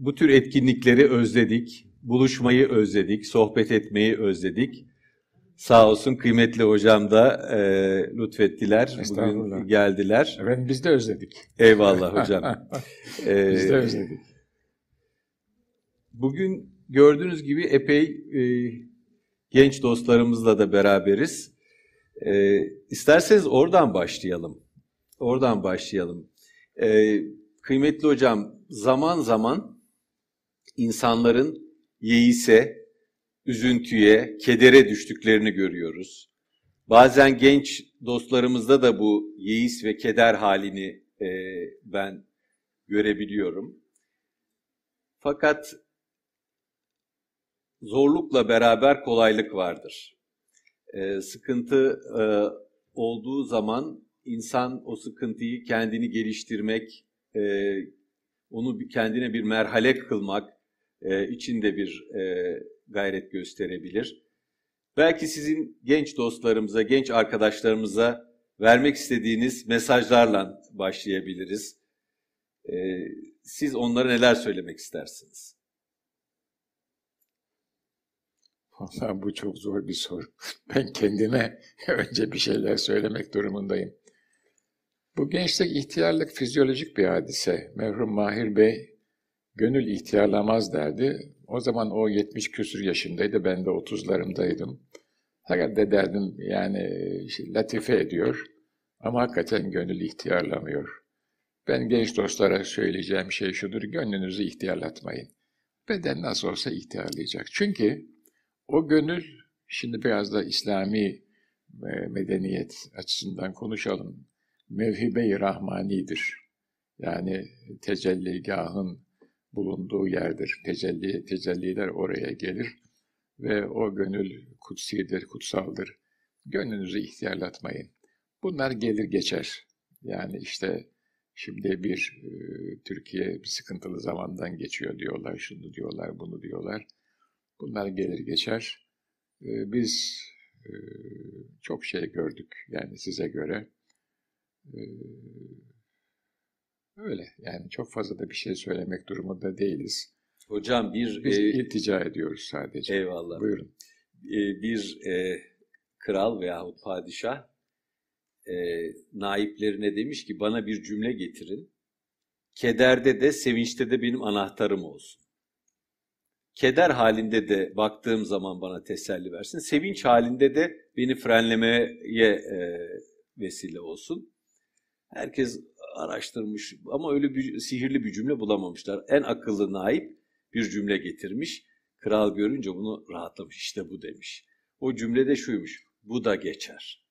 bu tür etkinlikleri özledik, buluşmayı özledik, sohbet etmeyi özledik. Sağ olsun kıymetli hocam da e, lütfettiler, bugün geldiler. Evet biz de özledik. Eyvallah hocam. ee, biz de özledik. Bugün gördüğünüz gibi epey e, genç dostlarımızla da beraberiz. E, isterseniz oradan başlayalım. Oradan başlayalım. E, kıymetli hocam, zaman zaman insanların yeise, üzüntüye, kedere düştüklerini görüyoruz. Bazen genç dostlarımızda da bu yeis ve keder halini e, ben görebiliyorum. Fakat zorlukla beraber kolaylık vardır. E, sıkıntı e, olduğu zaman insan o sıkıntıyı kendini geliştirmek, e, onu kendine bir merhale kılmak e, için de bir e, gayret gösterebilir. Belki sizin genç dostlarımıza, genç arkadaşlarımıza vermek istediğiniz mesajlarla başlayabiliriz. E, siz onlara neler söylemek istersiniz? Vallahi bu çok zor bir soru. Ben kendime önce bir şeyler söylemek durumundayım. Bu gençlik ihtiyarlık fizyolojik bir hadise. Merhum Mahir Bey gönül ihtiyarlamaz derdi. O zaman o 70 küsür yaşındaydı, ben de 30'larımdaydım. Herhalde derdim yani şey, latife ediyor ama hakikaten gönül ihtiyarlamıyor. Ben genç dostlara söyleyeceğim şey şudur, gönlünüzü ihtiyarlatmayın. Beden nasıl olsa ihtiyarlayacak. Çünkü o gönül, şimdi biraz da İslami e, medeniyet açısından konuşalım, mevhibe-i rahmanidir. Yani tecelligahın bulunduğu yerdir. Tecelli, tecelliler oraya gelir ve o gönül kutsidir, kutsaldır. Gönlünüzü ihtiyarlatmayın. Bunlar gelir geçer. Yani işte şimdi bir e, Türkiye bir sıkıntılı zamandan geçiyor diyorlar, şunu diyorlar, bunu diyorlar. Bunlar gelir geçer. E, biz e, çok şey gördük yani size göre. E, Öyle yani çok fazla da bir şey söylemek durumunda değiliz. Hocam bir... Biz e, iltica ediyoruz sadece. Eyvallah. Buyurun. E, bir e, kral veyahut padişah e, naiplerine demiş ki bana bir cümle getirin. Kederde de sevinçte de benim anahtarım olsun. Keder halinde de baktığım zaman bana teselli versin. Sevinç halinde de beni frenlemeye e, vesile olsun. Herkes araştırmış ama öyle bir sihirli bir cümle bulamamışlar. En akıllı naip bir cümle getirmiş. Kral görünce bunu rahatlamış. İşte bu demiş. O cümlede şuymuş. Bu da geçer.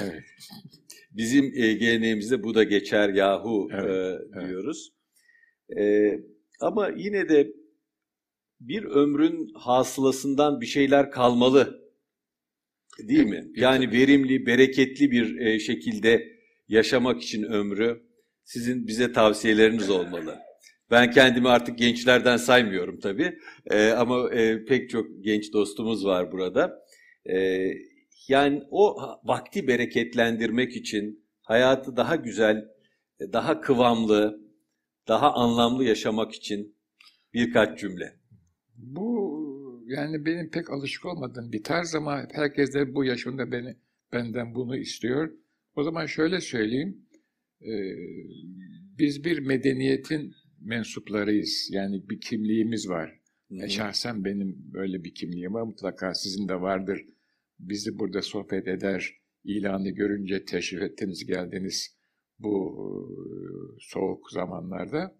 Evet. Bizim e, geleneğimizde bu da geçer yahu evet, e, diyoruz. Evet. E, ama yine de bir ömrün hasılasından bir şeyler kalmalı. Değil mi? Yani verimli, bereketli bir e, şekilde yaşamak için ömrü sizin bize tavsiyeleriniz olmalı. Ben kendimi artık gençlerden saymıyorum tabii e, ama e, pek çok genç dostumuz var burada. E, yani o vakti bereketlendirmek için hayatı daha güzel, daha kıvamlı, daha anlamlı yaşamak için birkaç cümle. Bu yani benim pek alışık olmadığım bir tarz ama herkes de bu yaşında beni benden bunu istiyor. O zaman şöyle söyleyeyim. Ee, biz bir medeniyetin mensuplarıyız. Yani bir kimliğimiz var. Hı-hı. şahsen benim böyle bir kimliğim var. Mutlaka sizin de vardır. Bizi burada sohbet eder, ilanı görünce teşrif ettiniz, geldiniz bu e, soğuk zamanlarda.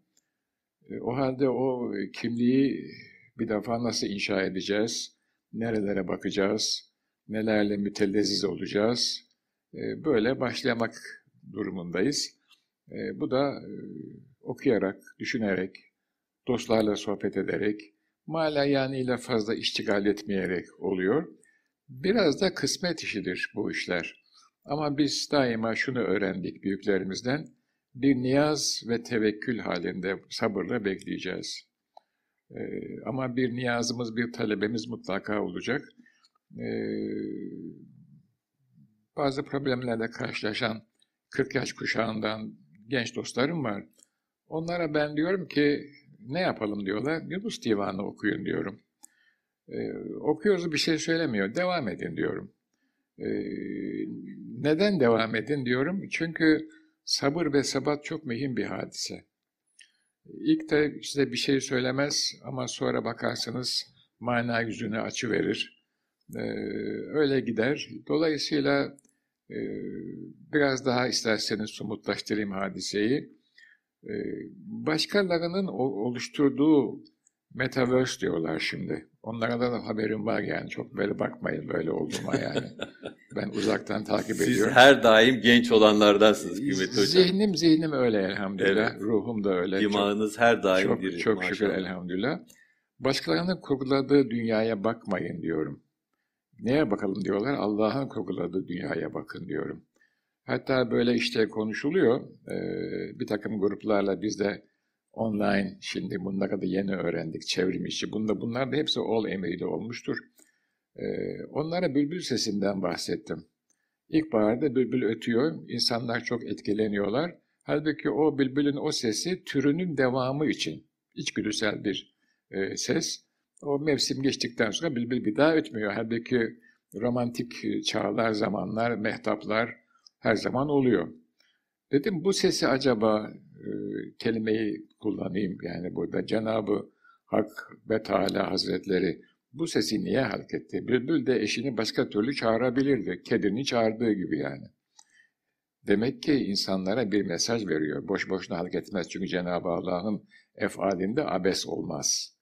E, o halde o kimliği bir defa nasıl inşa edeceğiz? Nerelere bakacağız? Nelerle mütelleziz olacağız? E, böyle başlamak durumundayız. E, bu da e, okuyarak, düşünerek, dostlarla sohbet ederek, ile fazla iştigal etmeyerek oluyor. Biraz da kısmet işidir bu işler. Ama biz daima şunu öğrendik büyüklerimizden, bir niyaz ve tevekkül halinde sabırla bekleyeceğiz. Ee, ama bir niyazımız, bir talebemiz mutlaka olacak. Ee, bazı problemlerle karşılaşan 40 yaş kuşağından genç dostlarım var. Onlara ben diyorum ki ne yapalım diyorlar. Yunus Divanı okuyun diyorum. Ee, okuyoruz bir şey söylemiyor. Devam edin diyorum. Ee, neden devam edin diyorum. Çünkü sabır ve sabat çok mühim bir hadise. İlk de size bir şey söylemez ama sonra bakarsanız mana yüzünü açı verir. Ee, öyle gider. Dolayısıyla e, biraz daha isterseniz somutlaştırayım hadiseyi. Ee, başkalarının oluşturduğu metaverse diyorlar şimdi. Onlara da haberim var yani. Çok böyle bakmayın böyle olduğuma yani. ben uzaktan takip Siz ediyorum. Siz her daim genç olanlardansınız kıymetli hocam. Zihnim zihnim öyle elhamdülillah. Evet. Ruhum da öyle. Dimağınız her daim çok, diri. Çok şükür elhamdülillah. Başkalarının kurguladığı dünyaya bakmayın diyorum. Neye bakalım diyorlar? Allah'ın kurguladığı dünyaya bakın diyorum. Hatta böyle işte konuşuluyor. bir takım gruplarla biz de online şimdi bunları da yeni öğrendik çevrim içi. Bunda, bunlar da hepsi ol emriyle olmuştur. onlara bülbül sesinden bahsettim. İlkbaharda bülbül ötüyor, insanlar çok etkileniyorlar. Halbuki o bülbülün o sesi türünün devamı için içgüdüsel bir e, ses. O mevsim geçtikten sonra bülbül bir daha ötmüyor. Halbuki romantik çağlar, zamanlar, mehtaplar her zaman oluyor. Dedim bu sesi acaba e, kelimeyi kullanayım yani burada Cenabı Hak ve Teala Hazretleri bu sesi niye halk etti? Bülbül de eşini başka türlü çağırabilirdi. Kedini çağırdığı gibi yani. Demek ki insanlara bir mesaj veriyor. Boş boşuna halk etmez. Çünkü Cenab-ı Allah'ın efalinde abes olmaz.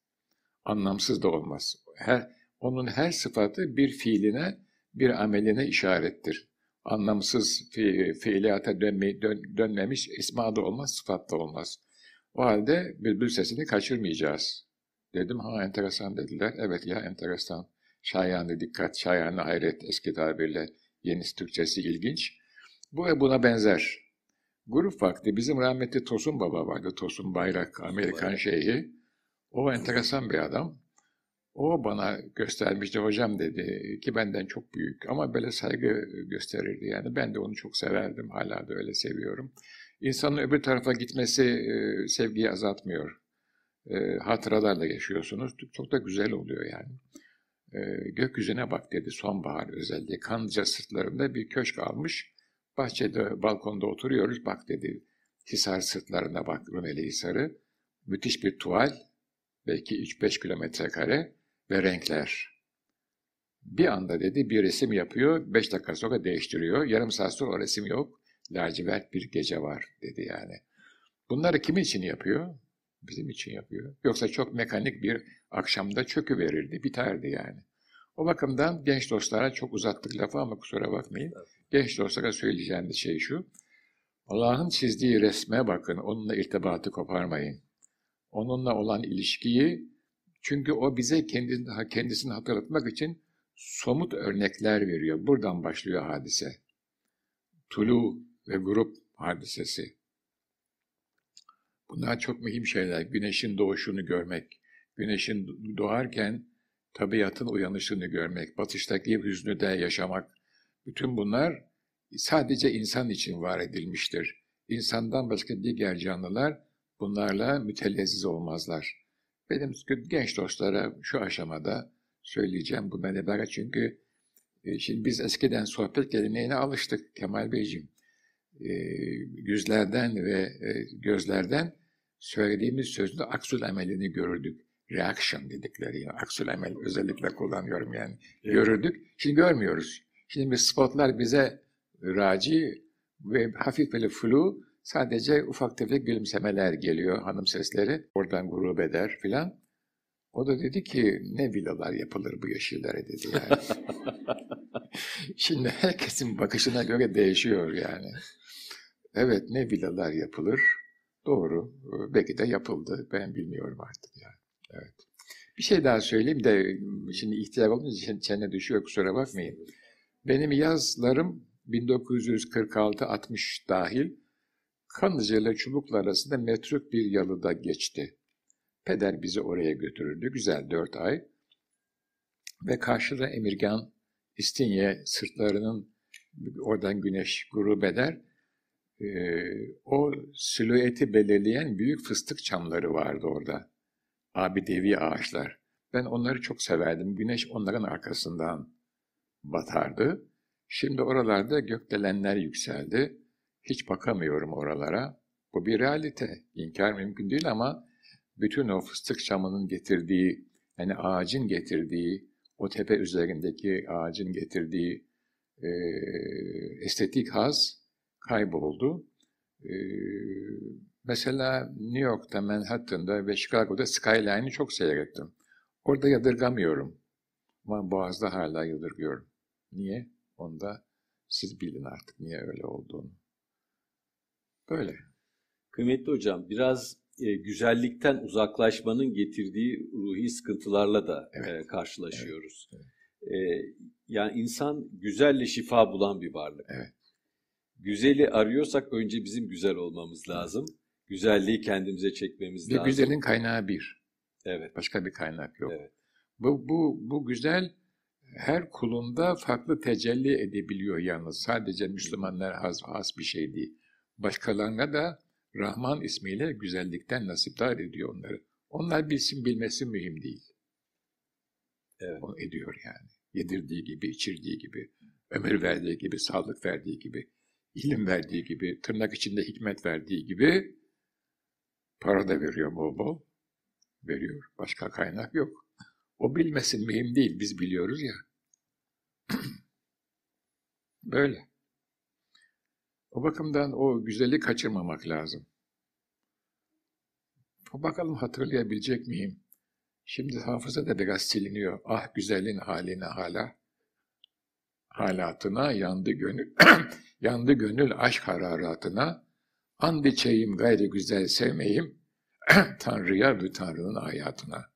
Anlamsız da olmaz. Her, onun her sıfatı bir fiiline, bir ameline işarettir. Anlamsız fi, fiiliyata dönme, dön, dönmemiş isma da olmaz, sıfat da olmaz. O halde bülbül sesini kaçırmayacağız. Dedim ha enteresan dediler. Evet ya enteresan. Şayane dikkat, şayane hayret eski tabirle yeni Türkçesi ilginç. Bu ve buna benzer. Grup vakti bizim rahmetli Tosun Baba vardı. Tosun Bayrak, Amerikan şeyhi. O enteresan bir adam. O bana göstermişti hocam dedi ki benden çok büyük ama böyle saygı gösterirdi yani. Ben de onu çok severdim. Hala da öyle seviyorum. İnsanın öbür tarafa gitmesi e, sevgiyi azaltmıyor. E, hatıralarla yaşıyorsunuz. Çok da güzel oluyor yani. E, gökyüzüne bak dedi sonbahar özellikle. Kanlıca sırtlarında bir köşk almış. Bahçede, balkonda oturuyoruz. Bak dedi Hisar sırtlarına bak Rumeli Hisarı. Müthiş bir tuval. Belki 3-5 kilometre kare ve renkler. Bir anda dedi bir resim yapıyor, 5 dakika sonra değiştiriyor. Yarım saat sonra o resim yok. Lacivert bir gece var dedi yani. Bunları kimin için yapıyor? Bizim için yapıyor. Yoksa çok mekanik bir akşamda çökü verirdi, biterdi yani. O bakımdan genç dostlara çok uzattık lafı ama kusura bakmayın. Genç dostlara söyleyeceğim şey şu. Allah'ın çizdiği resme bakın, onunla irtibatı koparmayın. Onunla olan ilişkiyi, çünkü o bize kendisini, kendisini hatırlatmak için somut örnekler veriyor. Buradan başlıyor hadise. Tulu ve grup hadisesi. Bunlar çok mühim şeyler. Güneşin doğuşunu görmek, güneşin doğarken tabiatın uyanışını görmek, batıştaki hüznü de yaşamak. Bütün bunlar sadece insan için var edilmiştir. İnsandan başka diğer canlılar bunlarla mütelezziz olmazlar. Benim genç dostlara şu aşamada söyleyeceğim bu ibaret çünkü e, şimdi biz eskiden sohbet geleneğine alıştık Kemal Beyciğim. E, yüzlerden ve e, gözlerden söylediğimiz sözün aksul emelini görürdük. Reaction dedikleri yani aksul emel özellikle kullanıyorum yani. Evet. Görürdük. Şimdi görmüyoruz. Şimdi spotlar bize raci ve hafif böyle flu sadece ufak tefek gülümsemeler geliyor hanım sesleri. Oradan grup eder filan. O da dedi ki ne villalar yapılır bu yeşillere dedi yani. Şimdi herkesin bakışına göre değişiyor yani. Evet ne villalar yapılır Doğru. Belki de yapıldı. Ben bilmiyorum artık yani. Evet. Bir şey daha söyleyeyim de şimdi ihtiyar olunca için çene düşüyor kusura bakmayın. Benim yazlarım 1946-60 dahil Kanlıca ile Çubuklu arasında metruk bir yalıda geçti. Peder bizi oraya götürürdü. Güzel dört ay. Ve karşıda Emirgan, İstinye sırtlarının oradan güneş grup eder e, o silüeti belirleyen büyük fıstık çamları vardı orada. Abidevi ağaçlar. Ben onları çok severdim. Güneş onların arkasından batardı. Şimdi oralarda gökdelenler yükseldi. Hiç bakamıyorum oralara. Bu bir realite. İnkar mümkün değil ama bütün o fıstık çamının getirdiği, yani ağacın getirdiği, o tepe üzerindeki ağacın getirdiği e, estetik haz kayboldu. E, mesela New York'ta, Manhattan'da ve Chicago'da Skyline'i çok seyrettim. Orada yadırgamıyorum. Ama Boğaz'da hala yadırgıyorum. Niye? Onu da siz bilin artık niye öyle olduğunu. Böyle. Kıymetli hocam, biraz e, güzellikten uzaklaşmanın getirdiği ruhi sıkıntılarla da evet. e, karşılaşıyoruz. Evet. Evet. E, yani insan güzelle şifa bulan bir varlık. Evet. Güzeli arıyorsak önce bizim güzel olmamız lazım. Güzelliği kendimize çekmemiz bir lazım. Güzelin kaynağı bir. Evet. Başka bir kaynak yok. Evet. Bu, bu, bu güzel her kulunda farklı tecelli edebiliyor yalnız. Sadece Müslümanlar has, has bir şey değil. Başkalarına da Rahman ismiyle güzellikten nasipdar ediyor onları. Onlar bilsin bilmesi mühim değil. Evet. Onu ediyor yani. Yedirdiği gibi, içirdiği gibi, ömür verdiği gibi, sağlık verdiği gibi, ilim verdiği gibi, tırnak içinde hikmet verdiği gibi para da veriyor bol bol. Veriyor. Başka kaynak yok. O bilmesin mühim değil. Biz biliyoruz ya. Böyle. O bakımdan o güzeli kaçırmamak lazım. Bakalım hatırlayabilecek miyim? Şimdi hafıza da biraz siliniyor. Ah güzelin haline hala. Halatına yandı gönül, yandı gönül aşk hararatına. And içeyim gayri güzel sevmeyim. Tanrı'ya ve Tanrı'nın hayatına.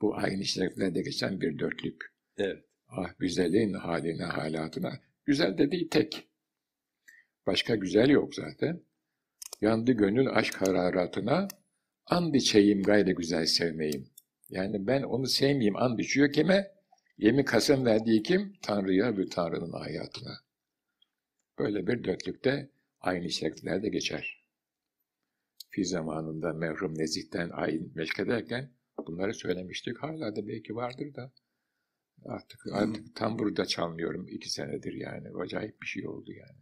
Bu aynı şeriflerde geçen bir dörtlük. Evet. Ah güzelin haline halatına. Güzel dediği tek. Başka güzel yok zaten. Yandı gönül aşk hararatına, and içeyim gayri güzel sevmeyim. Yani ben onu sevmeyeyim, and içiyor kime? Yemi kasem verdiği kim? Tanrı'ya ve Tanrı'nın hayatına. Böyle bir dörtlükte aynı şekillerde geçer. Fi zamanında merhum Nezih'ten ayin meşk ederken bunları söylemiştik. Hala da belki vardır da artık, artık tam burada çalmıyorum iki senedir yani. Acayip bir şey oldu yani.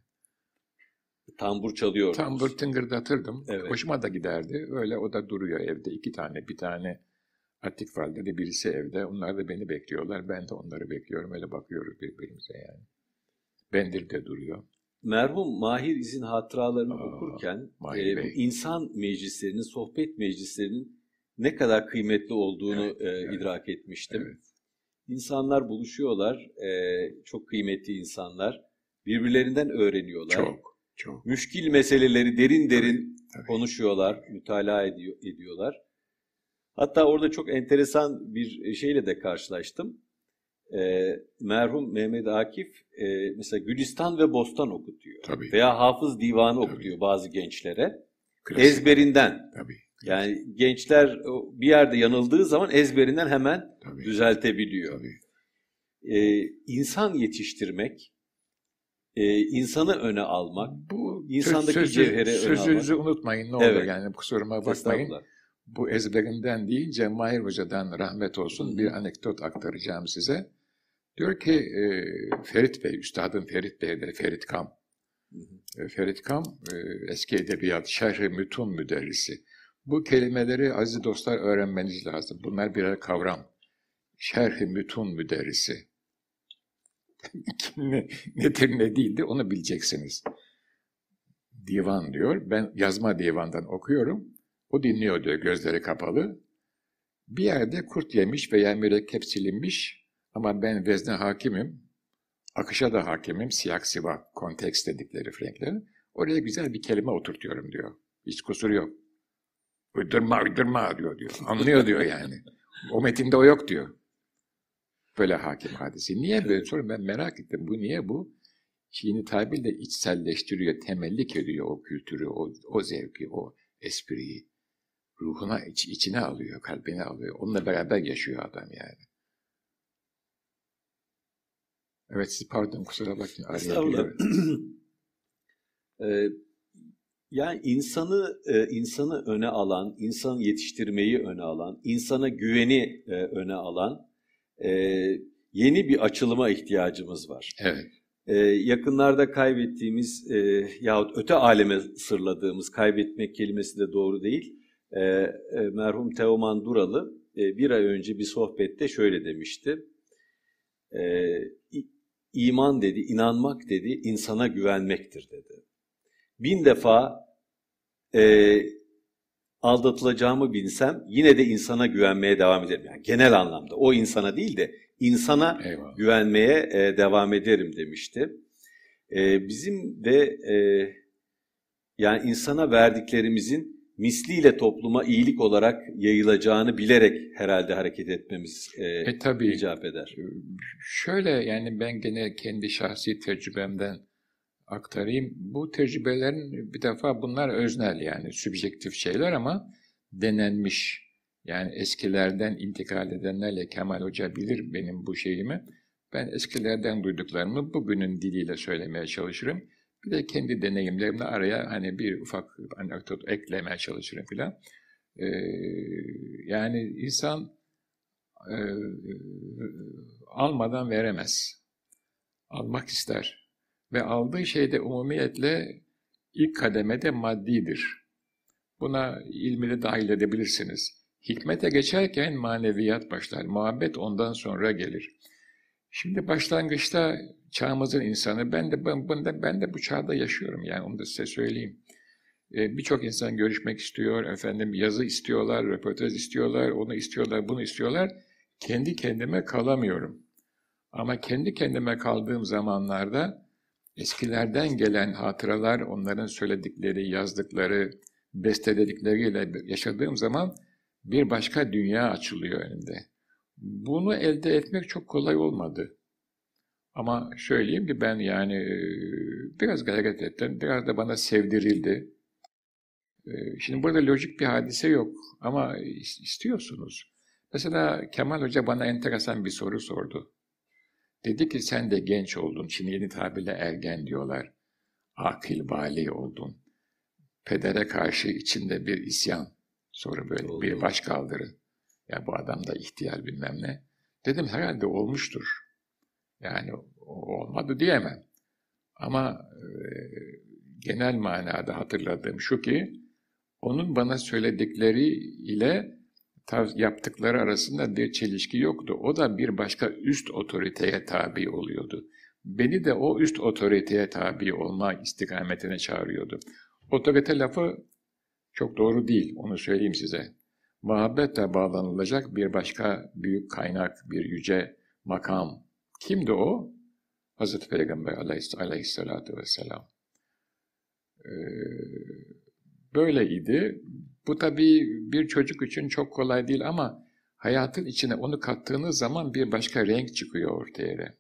Tambur çalıyor. Tambur tıngırdatırdım. Evet. Hoşuma da giderdi. Öyle o da duruyor evde. iki tane, bir tane Atik Valide birisi evde. Onlar da beni bekliyorlar. Ben de onları bekliyorum. Öyle bakıyoruz birbirimize yani. Bendir de duruyor. Merhum Mahir İz'in hatıralarını Aa, okurken e, insan meclislerinin, sohbet meclislerinin ne kadar kıymetli olduğunu evet, e, evet, idrak etmiştim. Evet. İnsanlar buluşuyorlar, e, çok kıymetli insanlar. Birbirlerinden öğreniyorlar. Çok. Çok. Müşkil meseleleri derin derin tabii, konuşuyorlar, mütalaa ediyor, ediyorlar. Hatta orada çok enteresan bir şeyle de karşılaştım. E, merhum Mehmet Akif e, mesela Gülistan ve Bostan okutuyor. Tabii. Veya Hafız Divanı Tabii. okutuyor bazı gençlere. Klasik. Ezberinden. Tabii. Yani gençler bir yerde yanıldığı zaman ezberinden hemen Tabii. düzeltebiliyor. Tabii. Ee, insan yetiştirmek, e, insanı öne almak, bu insandaki sözü, cevheri öne almak. Sözünüzü unutmayın ne olur evet. yani kusuruma bakmayın. Bu ezberinden deyince Mahir Hoca'dan rahmet olsun bir anekdot aktaracağım size. Diyor ki e, Ferit Bey, Üstadın Ferit Bey'dir, Ferit Kam. E, Ferit Kam e, eski edebiyat, şerh-i mütun müderrisi. Bu kelimeleri aziz dostlar öğrenmeniz lazım. Bunlar birer kavram. Şerh-i mütun müderrisi. ne, nedir ne değildir onu bileceksiniz. Divan diyor. Ben yazma divandan okuyorum. O dinliyor diyor gözleri kapalı. Bir yerde kurt yemiş veya mürekkep silinmiş ama ben vezne hakimim, akışa da hakimim, siyak siva, konteks dedikleri Franklerin. Oraya güzel bir kelime oturtuyorum diyor. Hiç kusur yok. Uydurma uydurma diyor diyor. Anlıyor diyor yani. O metinde o yok diyor. Böyle hakim hadisi. Niye böyle sorun ben merak ettim. Bu niye bu? Çiğni tabirle içselleştiriyor, temellik ediyor o kültürü, o, o zevki, o espriyi. Ruhuna, iç, içine alıyor, kalbine alıyor. Onunla beraber yaşıyor adam yani. Evet siz pardon kusura bakmayın. Estağfurullah. ee, Yani insanı e, insanı öne alan, insan yetiştirmeyi öne alan, insana güveni e, öne alan e, yeni bir açılıma ihtiyacımız var. Evet. Yakınlarda kaybettiğimiz yahut öte aleme sırladığımız kaybetmek kelimesi de doğru değil. Merhum Teoman Duralı bir ay önce bir sohbette şöyle demişti. İman dedi, inanmak dedi, insana güvenmektir dedi bin defa e, aldatılacağımı bilsem yine de insana güvenmeye devam ederim. Yani genel anlamda o insana değil de insana Eyvallah. güvenmeye e, devam ederim demişti. E, bizim de e, yani insana verdiklerimizin misliyle topluma iyilik olarak yayılacağını bilerek herhalde hareket etmemiz e, e, tabii. icap eder. Şöyle yani ben gene kendi şahsi tecrübemden aktarayım. Bu tecrübelerin bir defa bunlar öznel yani sübjektif şeyler ama denenmiş. Yani eskilerden intikal edenlerle Kemal Hoca bilir benim bu şeyimi. Ben eskilerden duyduklarımı bugünün diliyle söylemeye çalışırım. Bir de kendi deneyimlerimle araya hani bir ufak anekdot eklemeye çalışırım filan. Ee, yani insan e, almadan veremez. Almak ister ve aldığı şey de umumiyetle ilk kademede maddidir. Buna ilmi dahil edebilirsiniz. Hikmete geçerken maneviyat başlar, muhabbet ondan sonra gelir. Şimdi başlangıçta çağımızın insanı, ben de ben, ben de ben de bu çağda yaşıyorum yani onu da size söyleyeyim. Ee, Birçok insan görüşmek istiyor, efendim yazı istiyorlar, röportaj istiyorlar, onu istiyorlar, bunu istiyorlar. Kendi kendime kalamıyorum. Ama kendi kendime kaldığım zamanlarda eskilerden gelen hatıralar, onların söyledikleri, yazdıkları, besteledikleriyle yaşadığım zaman bir başka dünya açılıyor önümde. Bunu elde etmek çok kolay olmadı. Ama söyleyeyim ki ben yani e, biraz gayret ettim, biraz da bana sevdirildi. E, şimdi burada lojik bir hadise yok ama istiyorsunuz. Mesela Kemal Hoca bana enteresan bir soru sordu. Dedi ki sen de genç oldun. Şimdi yeni tabirle ergen diyorlar. Akil bali oldun. Pedere karşı içinde bir isyan. Sonra böyle Oldu. bir baş kaldırı. Ya bu adam da ihtiyar bilmem ne. Dedim herhalde olmuştur. Yani olmadı diyemem. Ama e, genel manada hatırladığım şu ki onun bana söyledikleri ile yaptıkları arasında bir çelişki yoktu. O da bir başka üst otoriteye tabi oluyordu. Beni de o üst otoriteye tabi olma istikametine çağırıyordu. Otorite lafı çok doğru değil, onu söyleyeyim size. Muhabbetle bağlanılacak bir başka büyük kaynak, bir yüce makam. Kimdi o? Hazreti Peygamber aleyhissalatü vesselam. Ee, böyleydi. Bu tabii bir çocuk için çok kolay değil ama hayatın içine onu kattığınız zaman bir başka renk çıkıyor ortaya.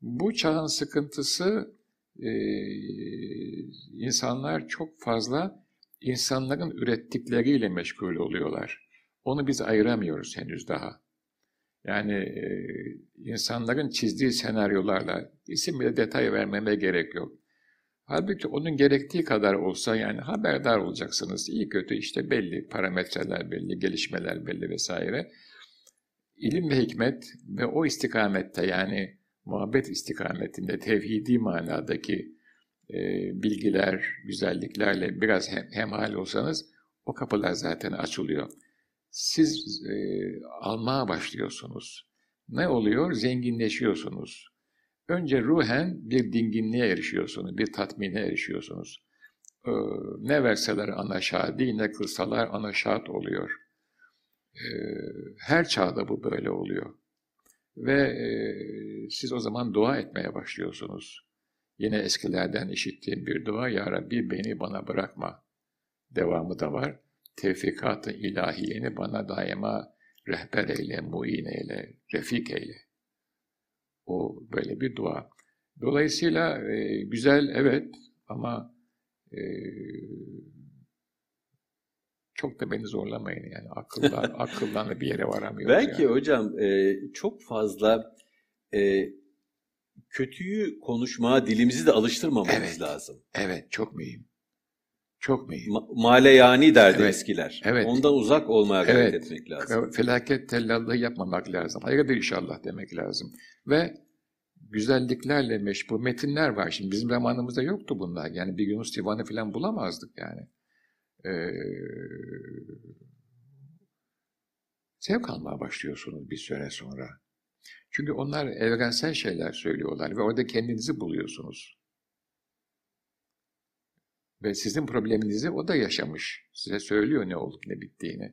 Bu çağın sıkıntısı e, insanlar çok fazla insanların ürettikleriyle meşgul oluyorlar. Onu biz ayıramıyoruz henüz daha. Yani e, insanların çizdiği senaryolarla isim bile detay vermeme gerek yok. Halbuki onun gerektiği kadar olsa yani haberdar olacaksınız. İyi kötü işte belli parametreler belli, gelişmeler belli vesaire. İlim ve hikmet ve o istikamette yani muhabbet istikametinde tevhidi manadaki e, bilgiler, güzelliklerle biraz hem, hemhal olsanız o kapılar zaten açılıyor. Siz e, almaya başlıyorsunuz. Ne oluyor? Zenginleşiyorsunuz. Önce ruhen bir dinginliğe erişiyorsunuz, bir tatmine erişiyorsunuz. Ee, ne verseler ana şadi, ne kılsalar ana şad oluyor. Ee, her çağda bu böyle oluyor. Ve e, siz o zaman dua etmeye başlıyorsunuz. Yine eskilerden işittiğim bir dua, Ya Rabbi beni bana bırakma. Devamı da var. Tevfikat-ı ilahiyeni bana daima rehber eyle, muin eyle, refik eyle. O böyle bir dua. Dolayısıyla e, güzel evet ama e, çok da beni zorlamayın yani akıllan akıllan bir yere varamıyoruz. Belki yani. hocam e, çok fazla e, kötüyü konuşmaya dilimizi de alıştırmamamız evet, lazım. Evet çok mühim. Çok iyi? Ma- maleyani derdi Evet, eskiler. evet. Ondan uzak olmaya gayret Evet. etmek lazım. Felaket tellallığı yapmamak lazım. Hayırdır inşallah demek lazım. Ve güzelliklerle meşbu metinler var. Şimdi bizim zamanımızda yoktu bunlar. Yani bir Yunus Divanı falan bulamazdık yani. Ee, zevk almaya başlıyorsunuz bir süre sonra. Çünkü onlar evrensel şeyler söylüyorlar ve orada kendinizi buluyorsunuz. Ve sizin probleminizi o da yaşamış. Size söylüyor ne olup ne bittiğini.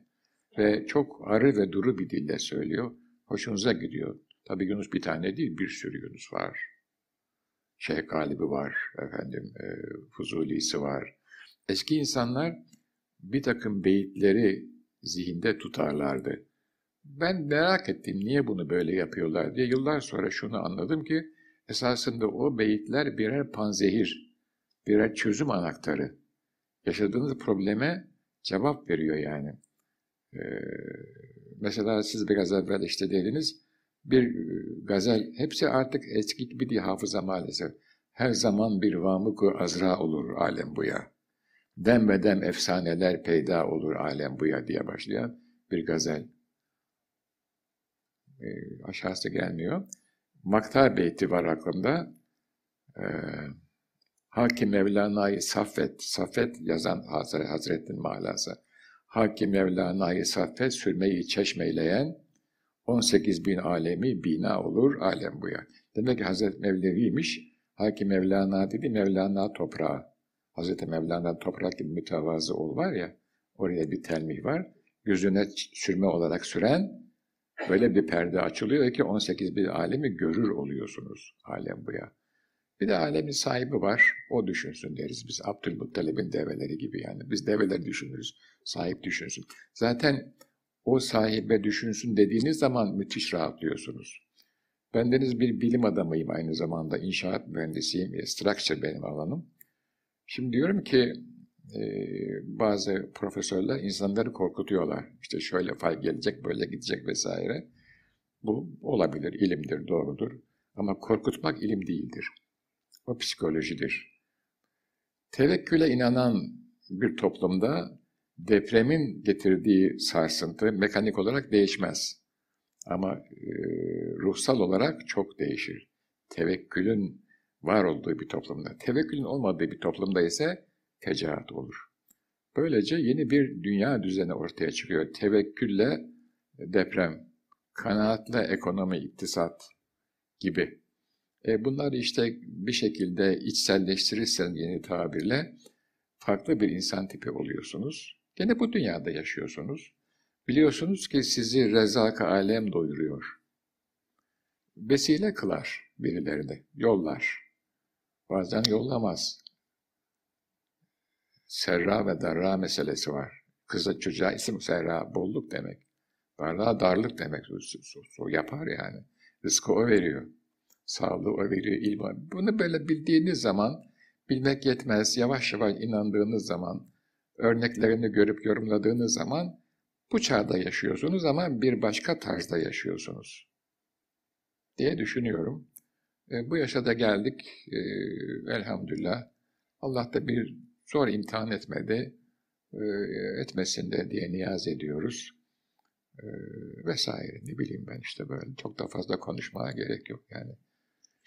Ve çok arı ve duru bir dille söylüyor. Hoşunuza gidiyor. Tabii Yunus bir tane değil, bir sürü Yunus var. Şeyh Galibi var, efendim, e, Fuzuli'si var. Eski insanlar bir takım beyitleri zihinde tutarlardı. Ben merak ettim niye bunu böyle yapıyorlar diye. Yıllar sonra şunu anladım ki esasında o beyitler birer panzehir, birer çözüm anahtarı. Yaşadığınız probleme cevap veriyor yani. Ee, mesela siz biraz evvel işte dediniz, bir e, gazel, hepsi artık eski gibi değil hafıza maalesef. Her zaman bir vamık azra olur alem buya. Dem ve dem efsaneler peyda olur alem buya diye başlayan bir gazel. Ee, aşağısı gelmiyor. Maktar beyti var aklımda. Ee, Hakim Mevlana'yı Saffet, Saffet yazan Hazre- Hazret'in malası. Hakim Mevlana'yı Saffet sürmeyi çeşmeyleyen 18 bin alemi bina olur alem buya. Demek ki Hazret Mevlevi'ymiş. Hakim Mevlana dedi, Mevlana toprağı. Hazreti Mevlana toprak gibi mütevazı ol var ya, oraya bir telmih var. Gözüne sürme olarak süren böyle bir perde açılıyor ki 18 bin alemi görür oluyorsunuz alem buya. Bir de alemin sahibi var, o düşünsün deriz biz. Abdülmuttalib'in develeri gibi yani. Biz develer düşünürüz, sahip düşünsün. Zaten o sahibe düşünsün dediğiniz zaman müthiş rahatlıyorsunuz. Bendeniz bir bilim adamıyım aynı zamanda, inşaat mühendisiyim, e, structure benim alanım. Şimdi diyorum ki e, bazı profesörler insanları korkutuyorlar. İşte şöyle fay gelecek, böyle gidecek vesaire. Bu olabilir, ilimdir, doğrudur. Ama korkutmak ilim değildir. O psikolojidir. Tevekküle inanan bir toplumda depremin getirdiği sarsıntı mekanik olarak değişmez. Ama e, ruhsal olarak çok değişir. Tevekkülün var olduğu bir toplumda. Tevekkülün olmadığı bir toplumda ise fecaat olur. Böylece yeni bir dünya düzeni ortaya çıkıyor. Tevekkülle deprem, kanaatle ekonomi, iktisat gibi. E bunlar işte bir şekilde içselleştirirsen yeni tabirle farklı bir insan tipi oluyorsunuz. Gene bu dünyada yaşıyorsunuz. Biliyorsunuz ki sizi rezak alem doyuruyor. Vesile kılar birilerini, yollar. Bazen yollamaz. Serra ve darra meselesi var. Kıza çocuğa isim serra, bolluk demek. Darra darlık demek. O yapar yani. Rızkı o veriyor. Sağlığı veriyor, ilmi. Bunu böyle bildiğiniz zaman, bilmek yetmez, yavaş yavaş inandığınız zaman, örneklerini görüp yorumladığınız zaman bu çağda yaşıyorsunuz ama bir başka tarzda yaşıyorsunuz diye düşünüyorum. E, bu yaşa da geldik e, elhamdülillah. Allah da bir zor imtihan etmedi, e, etmesin de diye niyaz ediyoruz. E, vesaire ne bileyim ben işte böyle çok da fazla konuşmaya gerek yok yani.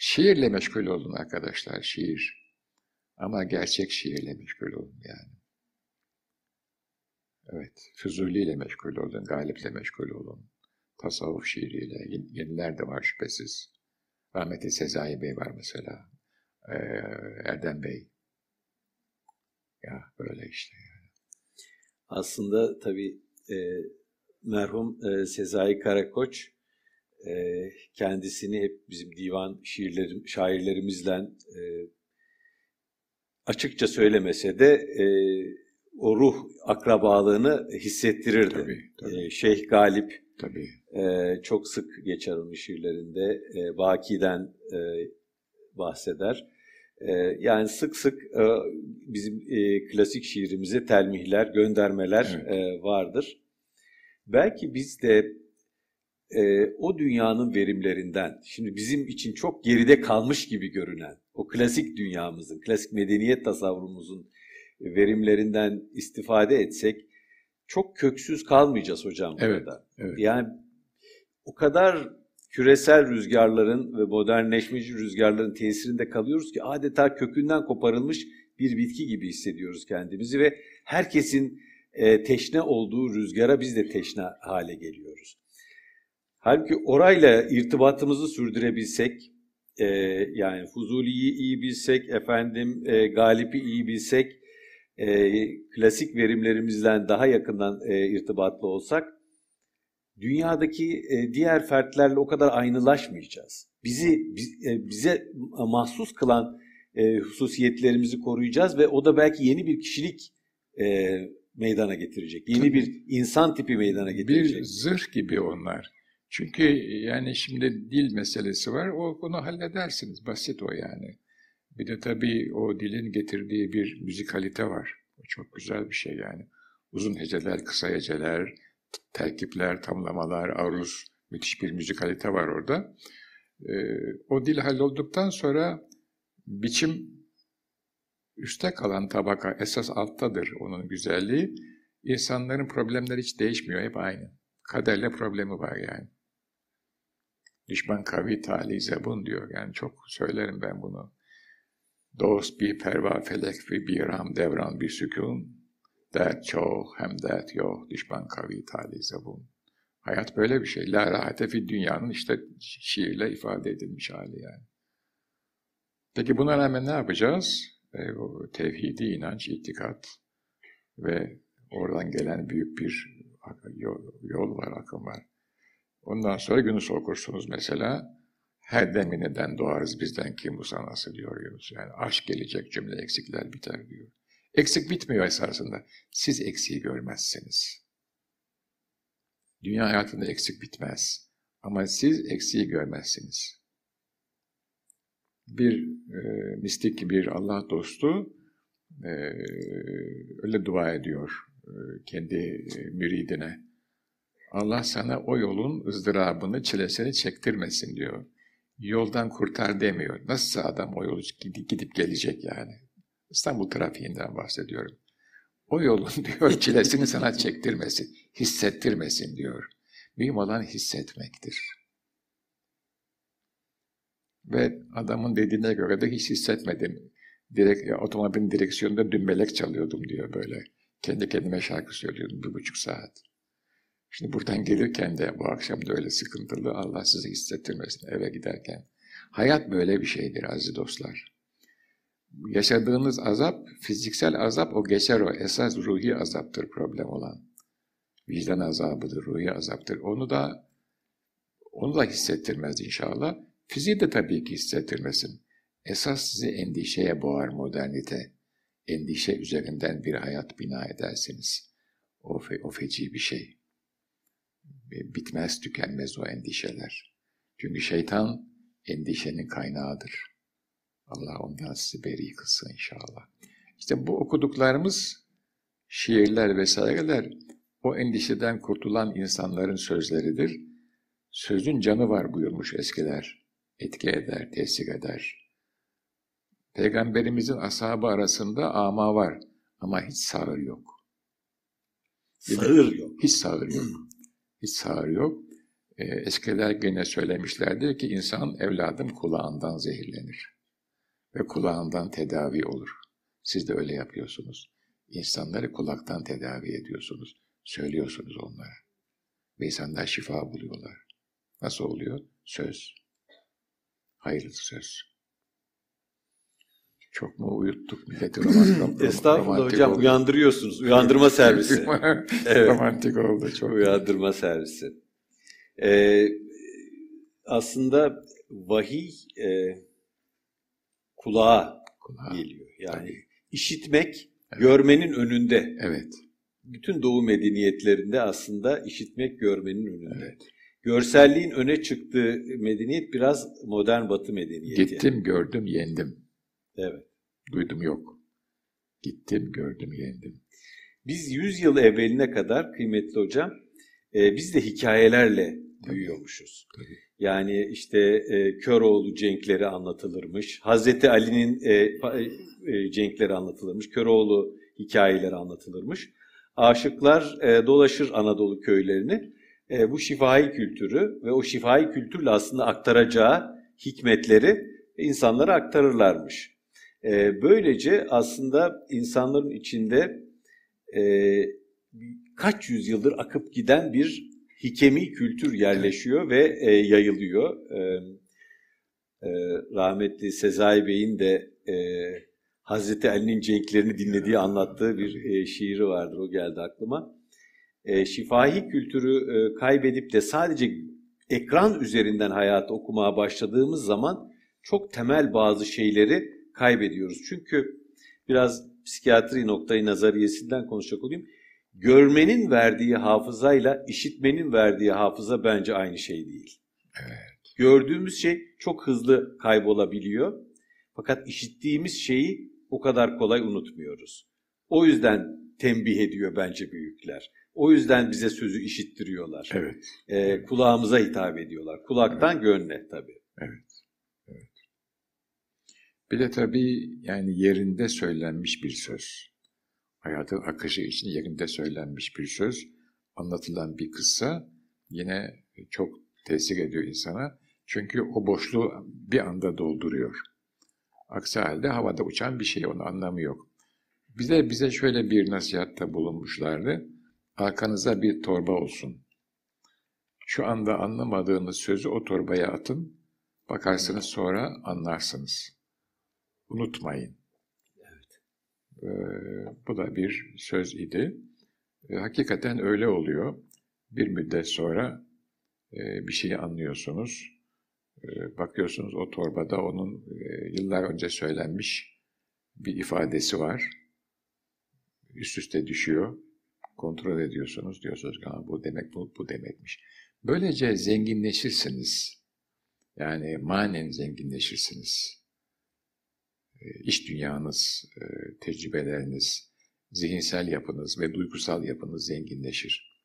Şiirle meşgul olun arkadaşlar, şiir. Ama gerçek şiirle meşgul olun yani. Evet, Füzuli ile meşgul olun, Galip'le meşgul olun. Tasavvuf şiiriyle, yeniler de var şüphesiz. Rahmetli Sezai Bey var mesela. Ee, Erdem Bey. Ya böyle işte. Yani. Aslında tabii e, merhum e, Sezai Karakoç e, kendisini hep bizim divan şiirlerim, şairlerimizle e, açıkça söylemese de e, o ruh akrabalığını hissettirirdi. Tabii, tabii. E, Şeyh Galip Tabii. e, çok sık geçer onun şiirlerinde. E, Baki'den e, bahseder. E, yani sık sık e, bizim e, klasik şiirimize telmihler, göndermeler Evet. e, vardır. Belki biz de e, o dünyanın verimlerinden, şimdi bizim için çok geride kalmış gibi görünen, o klasik dünyamızın, klasik medeniyet tasavvurumuzun verimlerinden istifade etsek çok köksüz kalmayacağız hocam Evet, burada. evet. Yani o kadar küresel rüzgarların ve modernleşmiş rüzgarların tesirinde kalıyoruz ki adeta kökünden koparılmış bir bitki gibi hissediyoruz kendimizi ve herkesin e, teşne olduğu rüzgara biz de teşne hale geliyoruz. Halbuki orayla irtibatımızı sürdürebilsek, e, yani Fuzuli'yi iyi bilsek, efendim e, Galip'i iyi bilsek, e, klasik verimlerimizden daha yakından e, irtibatlı olsak, dünyadaki e, diğer fertlerle o kadar aynılaşmayacağız. Bizi biz, e, bize mahsus kılan e, hususiyetlerimizi koruyacağız ve o da belki yeni bir kişilik e, meydana getirecek. Yeni Tabii. bir insan tipi meydana getirecek. Bir zırh gibi onlar. Çünkü yani şimdi dil meselesi var, o onu halledersiniz. Basit o yani. Bir de tabii o dilin getirdiği bir müzikalite var. O çok güzel bir şey yani. Uzun heceler, kısa heceler, terkipler, tamlamalar, aruz, müthiş bir müzikalite var orada. Ee, o dil hallolduktan sonra biçim üstte kalan tabaka esas alttadır onun güzelliği. İnsanların problemleri hiç değişmiyor, hep aynı. Kaderle problemi var yani. Düşman kavi tali zebun diyor. Yani çok söylerim ben bunu. Dost bir perva felek bir biram devran bir sükun. Dert çok hem dert yok. Düşman kavi tali zebun. Hayat böyle bir şey. La rahate fi dünyanın işte şiirle ifade edilmiş hali yani. Peki buna rağmen ne yapacağız? E, o tevhidi inanç, itikat ve oradan gelen büyük bir yol, yol var, akım var. Ondan sonra Yunus okursunuz mesela. Her demineden doğarız bizden kim bu sanası diyor Yunus. Yani aşk gelecek cümle eksikler biter diyor. Eksik bitmiyor esasında. Siz eksiği görmezsiniz. Dünya hayatında eksik bitmez. Ama siz eksiği görmezsiniz. Bir e, mistik bir Allah dostu e, öyle dua ediyor e, kendi müridine. Allah sana o yolun ızdırabını, çilesini çektirmesin diyor. Yoldan kurtar demiyor. Nasıl adam o yolu gidip, gidip gelecek yani? İstanbul trafiğinden bahsediyorum. O yolun diyor çilesini sana çektirmesin, hissettirmesin diyor. Mühim olan hissetmektir. Ve adamın dediğine göre de hiç hissetmedim. Direkt, ya, otomobilin direksiyonunda dümbelek çalıyordum diyor böyle. Kendi kendime şarkı söylüyordum bir buçuk saat. Şimdi buradan gelirken de bu akşam da öyle sıkıntılı. Allah size hissettirmesin eve giderken. Hayat böyle bir şeydir aziz dostlar. Yaşadığınız azap, fiziksel azap o geçer o. Esas ruhi azaptır problem olan. Vicdan azabıdır, ruhi azaptır. Onu da onu da hissettirmez inşallah. Fiziği de tabii ki hissettirmesin. Esas sizi endişeye boğar modernite. Endişe üzerinden bir hayat bina edersiniz. O, fe, o feci bir şey. Bitmez tükenmez o endişeler. Çünkü şeytan endişenin kaynağıdır. Allah ondan sizi beri kılsın inşallah. İşte bu okuduklarımız şiirler vesaireler o endişeden kurtulan insanların sözleridir. Sözün canı var buyurmuş eskiler. Etki eder, tesir eder. Peygamberimizin ashabı arasında ama var ama hiç sağır yok. Sağır yok. Hiç sağır yok. Hiç sağır yok. Ee, eskiler gene söylemişlerdir ki insan evladım kulağından zehirlenir. Ve kulağından tedavi olur. Siz de öyle yapıyorsunuz. İnsanları kulaktan tedavi ediyorsunuz. Söylüyorsunuz onlara. Ve insanlar şifa buluyorlar. Nasıl oluyor? Söz. Hayırlı söz. Çok mu uyuttuk milleti romantik? Estağfurullah romantik hocam oldu. uyandırıyorsunuz. Uyandırma servisi. Evet. romantik oldu çok. Uyandırma servisi. Ee, aslında vahiy e, kulağa Kulağa. geliyor. Yani işitmek görmenin önünde. Evet. Bütün doğu medeniyetlerinde aslında işitmek görmenin önünde. Evet. Görselliğin öne çıktığı medeniyet biraz modern batı medeniyeti. Gittim, gördüm, yendim. Evet. Duydum yok. Gittim, gördüm, yendim. Biz 100 yıl evveline kadar kıymetli hocam e, biz de hikayelerle büyüyormuşuz. Tabii. Yani işte e, Köroğlu cenkleri anlatılırmış. Hazreti Ali'nin e, fa- e, cenkleri anlatılırmış. Köroğlu hikayeleri anlatılırmış. Aşıklar e, dolaşır Anadolu köylerini. E, bu şifai kültürü ve o şifai kültürle aslında aktaracağı hikmetleri insanlara aktarırlarmış. E, böylece aslında insanların içinde e, kaç yüzyıldır akıp giden bir hikemi kültür yerleşiyor ve e, yayılıyor. E, e, rahmetli Sezai Bey'in de e, Hazreti Ali'nin cenklerini dinlediği anlattığı bir e, şiiri vardır. O geldi aklıma. E, şifahi kültürü e, kaybedip de sadece ekran üzerinden hayatı okumaya başladığımız zaman çok temel bazı şeyleri kaybediyoruz. Çünkü biraz psikiyatri noktayı nazariyesinden konuşacak olayım. Görmenin verdiği hafızayla işitmenin verdiği hafıza bence aynı şey değil. Evet. Gördüğümüz şey çok hızlı kaybolabiliyor. Fakat işittiğimiz şeyi o kadar kolay unutmuyoruz. O yüzden tembih ediyor bence büyükler. O yüzden bize sözü işittiriyorlar. Evet. Ee, kulağımıza hitap ediyorlar. Kulaktan evet. gönle tabii. Evet. Evet. Bir de tabii yani yerinde söylenmiş bir söz. Hayatın akışı için yerinde söylenmiş bir söz. Anlatılan bir kıssa yine çok tesir ediyor insana. Çünkü o boşluğu bir anda dolduruyor. Aksi halde havada uçan bir şey, onun anlamı yok. Bize bize şöyle bir nasihatta bulunmuşlardı. Arkanıza bir torba olsun. Şu anda anlamadığınız sözü o torbaya atın. Bakarsınız sonra anlarsınız. Unutmayın. Evet. Ee, bu da bir söz idi. Ee, hakikaten öyle oluyor. Bir müddet sonra e, bir şeyi anlıyorsunuz. E, bakıyorsunuz o torbada onun e, yıllar önce söylenmiş bir ifadesi var. Üst üste düşüyor. Kontrol ediyorsunuz. Diyorsunuz ki bu demek bu, bu demekmiş. Böylece zenginleşirsiniz. Yani manen zenginleşirsiniz. E, iş dünyanız, tecrübeleriniz, zihinsel yapınız ve duygusal yapınız zenginleşir.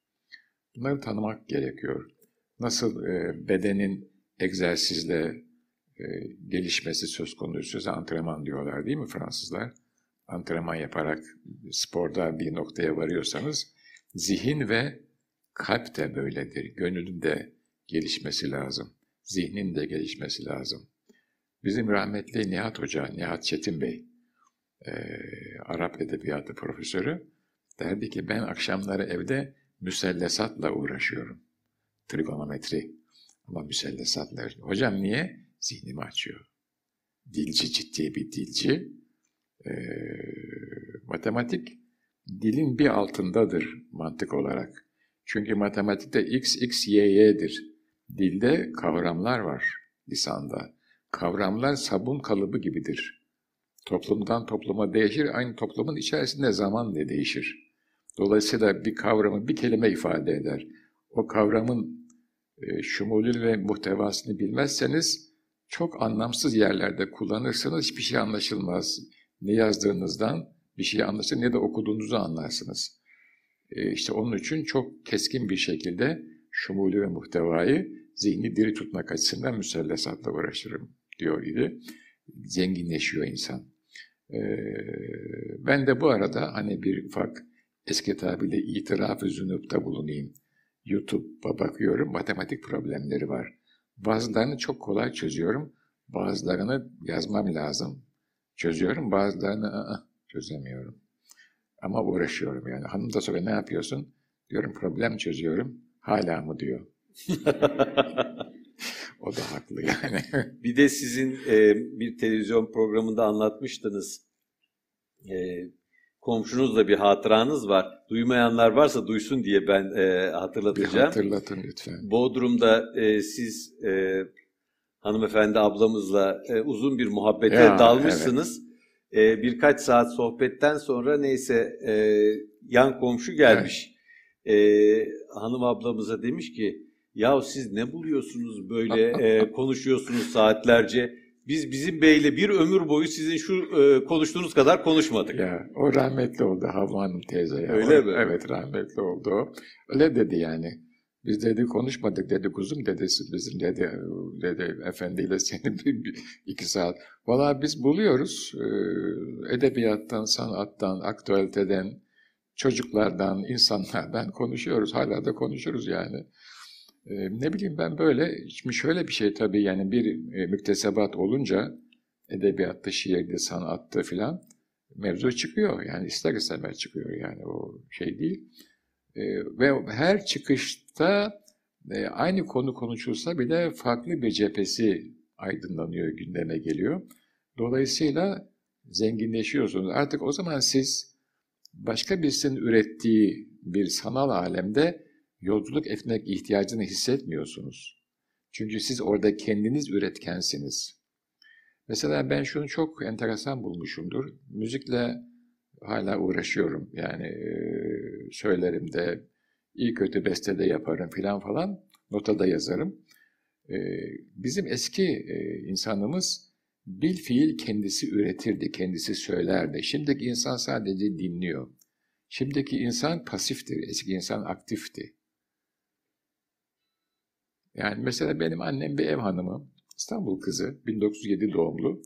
Bunları tanımak gerekiyor. Nasıl bedenin egzersizle e, gelişmesi söz konusu antrenman diyorlar değil mi Fransızlar? Antrenman yaparak sporda bir noktaya varıyorsanız zihin ve kalp de böyledir. Gönlün de gelişmesi lazım. Zihnin de gelişmesi lazım. Bizim rahmetli Nihat Hoca, Nihat Çetin Bey, e, Arap Edebiyatı profesörü derdi ki ben akşamları evde müsellesatla uğraşıyorum. Trigonometri. Ama müsellesatlar. Hocam niye? Zihnimi açıyor. Dilci ciddi bir dilci. E, matematik dilin bir altındadır mantık olarak. Çünkü matematikte x, x, y, y'dir. Dilde kavramlar var lisanda. Kavramlar sabun kalıbı gibidir. Toplumdan topluma değişir, aynı toplumun içerisinde zaman da değişir. Dolayısıyla bir kavramı bir kelime ifade eder. O kavramın e, şumulü ve muhtevasını bilmezseniz çok anlamsız yerlerde kullanırsanız hiçbir şey anlaşılmaz. Ne yazdığınızdan bir şey anlaşılır ne de okuduğunuzu anlarsınız. E, işte onun için çok keskin bir şekilde şumulü ve muhtevayı zihni diri tutmak açısından müsellesatla uğraşırım diyor idi. Zenginleşiyor insan. E, ben de bu arada hani bir ufak eski tabirle itiraf-ı zünüpte bulunayım. YouTube'a bakıyorum, matematik problemleri var. Bazılarını çok kolay çözüyorum, bazılarını yazmam lazım. Çözüyorum, bazılarını ı-ı, çözemiyorum. Ama uğraşıyorum yani. Hanım da sonra ne yapıyorsun? Diyorum problem çözüyorum. Hala mı diyor. o da haklı yani. bir de sizin e, bir televizyon programında anlatmıştınız. E, komşunuzla bir hatıranız var. Duymayanlar varsa duysun diye ben e, hatırlatacağım. Bir hatırlatın lütfen. Bodrum'da e, siz e, hanımefendi ablamızla e, uzun bir muhabbete ya, dalmışsınız. Evet. E, birkaç saat sohbetten sonra neyse e, yan komşu gelmiş. Evet. E, hanım ablamıza demiş ki ya siz ne buluyorsunuz böyle e, konuşuyorsunuz saatlerce biz bizim beyle bir ömür boyu sizin şu e, konuştuğunuz kadar konuşmadık. Ya o rahmetli oldu Havva Hanım teyze. Ya. Öyle o, mi? Evet rahmetli oldu. Öyle dedi yani. Biz dedi konuşmadık dedi kuzum dedesi bizim dedi dedi efendiyle senin bir, bir, iki saat. Valla biz buluyoruz e, edebiyattan, sanattan, aktüeliteden, çocuklardan, insanlardan konuşuyoruz. Hala da konuşuruz yani. E, ne bileyim ben böyle, şimdi şöyle bir şey tabii yani bir e, müktesebat olunca edebiyatta, şiirde, sanatta filan mevzu çıkıyor. Yani ister istemez çıkıyor yani o şey değil. E, ve her çıkışta e, aynı konu konuşulsa bile farklı bir cephesi aydınlanıyor, gündeme geliyor. Dolayısıyla zenginleşiyorsunuz. Artık o zaman siz başka birisinin ürettiği bir sanal alemde yolculuk etmek ihtiyacını hissetmiyorsunuz. Çünkü siz orada kendiniz üretkensiniz. Mesela ben şunu çok enteresan bulmuşumdur. Müzikle hala uğraşıyorum. Yani söylerim de, iyi kötü beste de yaparım filan falan. Nota da yazarım. Bizim eski insanımız bil fiil kendisi üretirdi, kendisi söylerdi. Şimdiki insan sadece dinliyor. Şimdiki insan pasiftir, eski insan aktifti. Yani mesela benim annem bir ev hanımı, İstanbul kızı, 1907 doğumlu.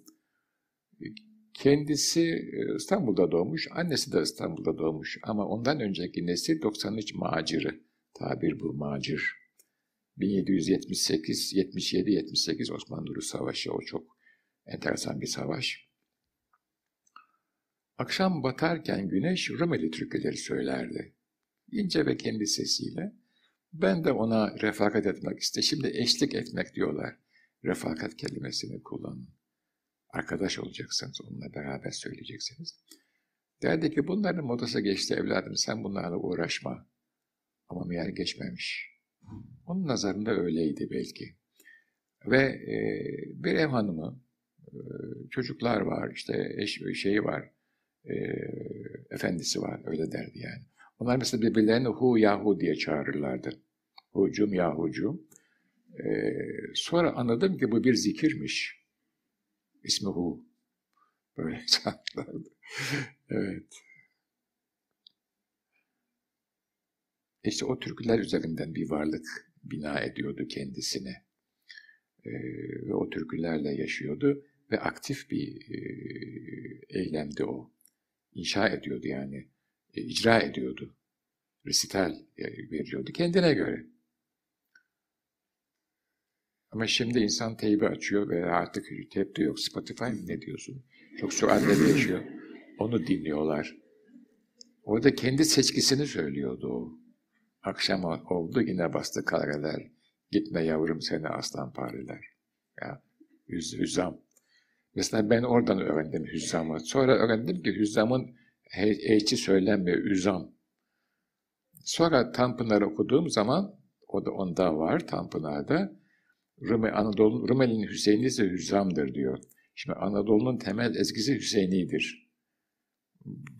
Kendisi e, İstanbul'da doğmuş, annesi de İstanbul'da doğmuş. Ama ondan önceki nesil 93 macırı. Tabir bu macir. 1778, 77, 78 Osmanlı Rus Savaşı o çok enteresan bir savaş. Akşam batarken güneş Rumeli türküleri söylerdi. İnce ve kendi sesiyle. Ben de ona refakat etmek iste. Şimdi eşlik etmek diyorlar. Refakat kelimesini kullanın. Arkadaş olacaksınız, onunla beraber söyleyeceksiniz. Derdi ki bunların modası geçti evladım, sen bunlarla uğraşma. Ama meğer geçmemiş. Onun nazarında öyleydi belki. Ve e, bir ev hanımı, e, çocuklar var, işte eş şeyi var, e, efendisi var, öyle derdi yani. Onlar mesela birbirlerini hu yahu diye çağırırlardı. Hucum yahucum. Ee, sonra anladım ki bu bir zikirmiş. İsmi hu. Böyle çağırırlardı. evet. İşte o türküler üzerinden bir varlık bina ediyordu kendisine. Ee, ve o türkülerle yaşıyordu ve aktif bir e, eylemdi o. İnşa ediyordu yani, icra ediyordu. Resital e, veriyordu kendine göre. Ama şimdi insan teybi açıyor ve artık teyp de yok. Spotify ne diyorsun? Çok süratle yaşıyor. Onu dinliyorlar. Orada kendi seçkisini söylüyordu o. Akşam oldu yine bastı kargalar. Gitme yavrum seni aslan pareler. Ya, hüz, hüzzam. Mesela ben oradan öğrendim hüzzamı. Sonra öğrendim ki hüzzamın heçi söylenmiyor, hüzzam. Sonra Tanpınar okuduğum zaman, o da onda var Tanpınar'da, Rume, Anadolu, Rumeli'nin Hüseyin'i ise Hüzzam'dır diyor. Şimdi Anadolu'nun temel ezgisi Hüseyini'dir.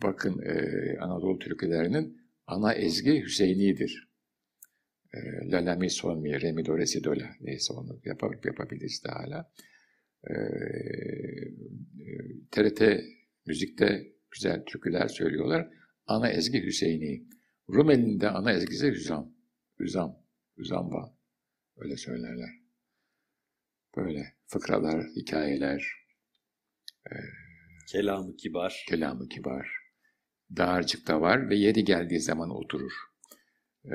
Bakın e, Anadolu türkülerinin ana ezgi Hüseyini'dir. E, La la mi sol mi re mi do re si do la neyse onu yap yapabiliriz de hala. E, TRT müzikte güzel türküler söylüyorlar. Ana ezgi Hüseyini. Rumeli'nin de ana ezgisi Hüzam. Hüzam. Hüzamba. Öyle söylerler. Böyle fıkralar, hikayeler. E, kelamı kibar. Kelamı kibar. Dağarcıkta var ve yeri geldiği zaman oturur. Ee,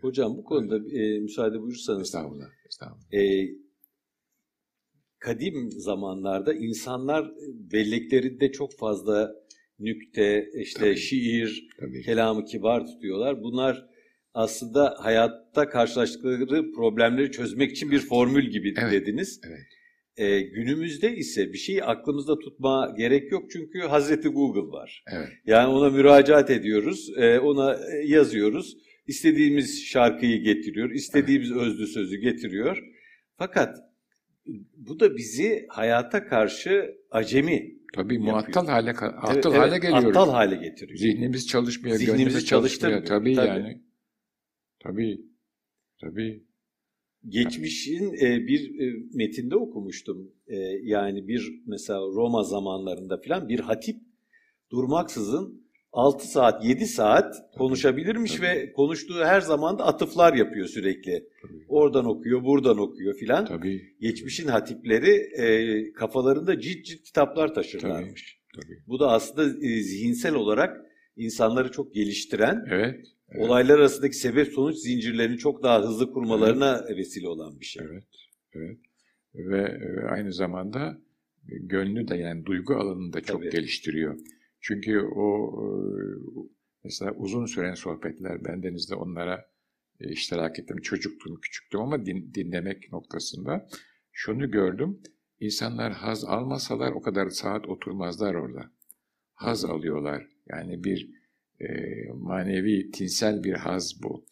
Hocam bu konuda e, müsaade buyursanız. Estağfurullah. estağfurullah. E, kadim zamanlarda insanlar belleklerinde çok fazla nükte, işte Tabii. şiir, Tabii. kelamı kibar tutuyorlar. Bunlar aslında hayatta karşılaştıkları problemleri çözmek için bir formül gibi evet. dediniz. Evet. Ee, günümüzde ise bir şeyi aklımızda tutma gerek yok çünkü Hazreti Google var. Evet. Yani ona müracaat ediyoruz, e, ona yazıyoruz. İstediğimiz şarkıyı getiriyor, istediğimiz evet. özlü sözü getiriyor. Fakat bu da bizi hayata karşı acemi Tabii muattal hale, attal evet, hale geliyoruz. Aptal hale getiriyor. Zihnimiz çalışmıyor, Zihnimiz çalışmıyor. Tabii, tabii yani. Tabii. Tabii. Geçmişin e, bir e, metinde okumuştum. E, yani bir mesela Roma zamanlarında falan bir hatip durmaksızın 6 saat, 7 saat konuşabilirmiş Tabii. ve konuştuğu her zaman da atıflar yapıyor sürekli. Tabii. Oradan okuyor, buradan okuyor filan. Tabii. Geçmişin hatipleri e, kafalarında cilt cilt kitaplar taşırlarmış. Tabii. Bu da aslında e, zihinsel olarak insanları çok geliştiren, Evet. evet. olaylar arasındaki sebep sonuç zincirlerini çok daha hızlı kurmalarına vesile olan bir şey. Evet, evet. Ve e, aynı zamanda gönlü de yani duygu alanını da çok Tabii. geliştiriyor. Çünkü o e, mesela uzun süren sohbetler bendeniz de onlara e, iştirak ettim. Çocuktum, küçüktüm ama din- dinlemek noktasında şunu gördüm. İnsanlar haz almasalar o kadar saat oturmazlar orada. Haz alıyorlar. Yani bir e, manevi, tinsel bir haz bu.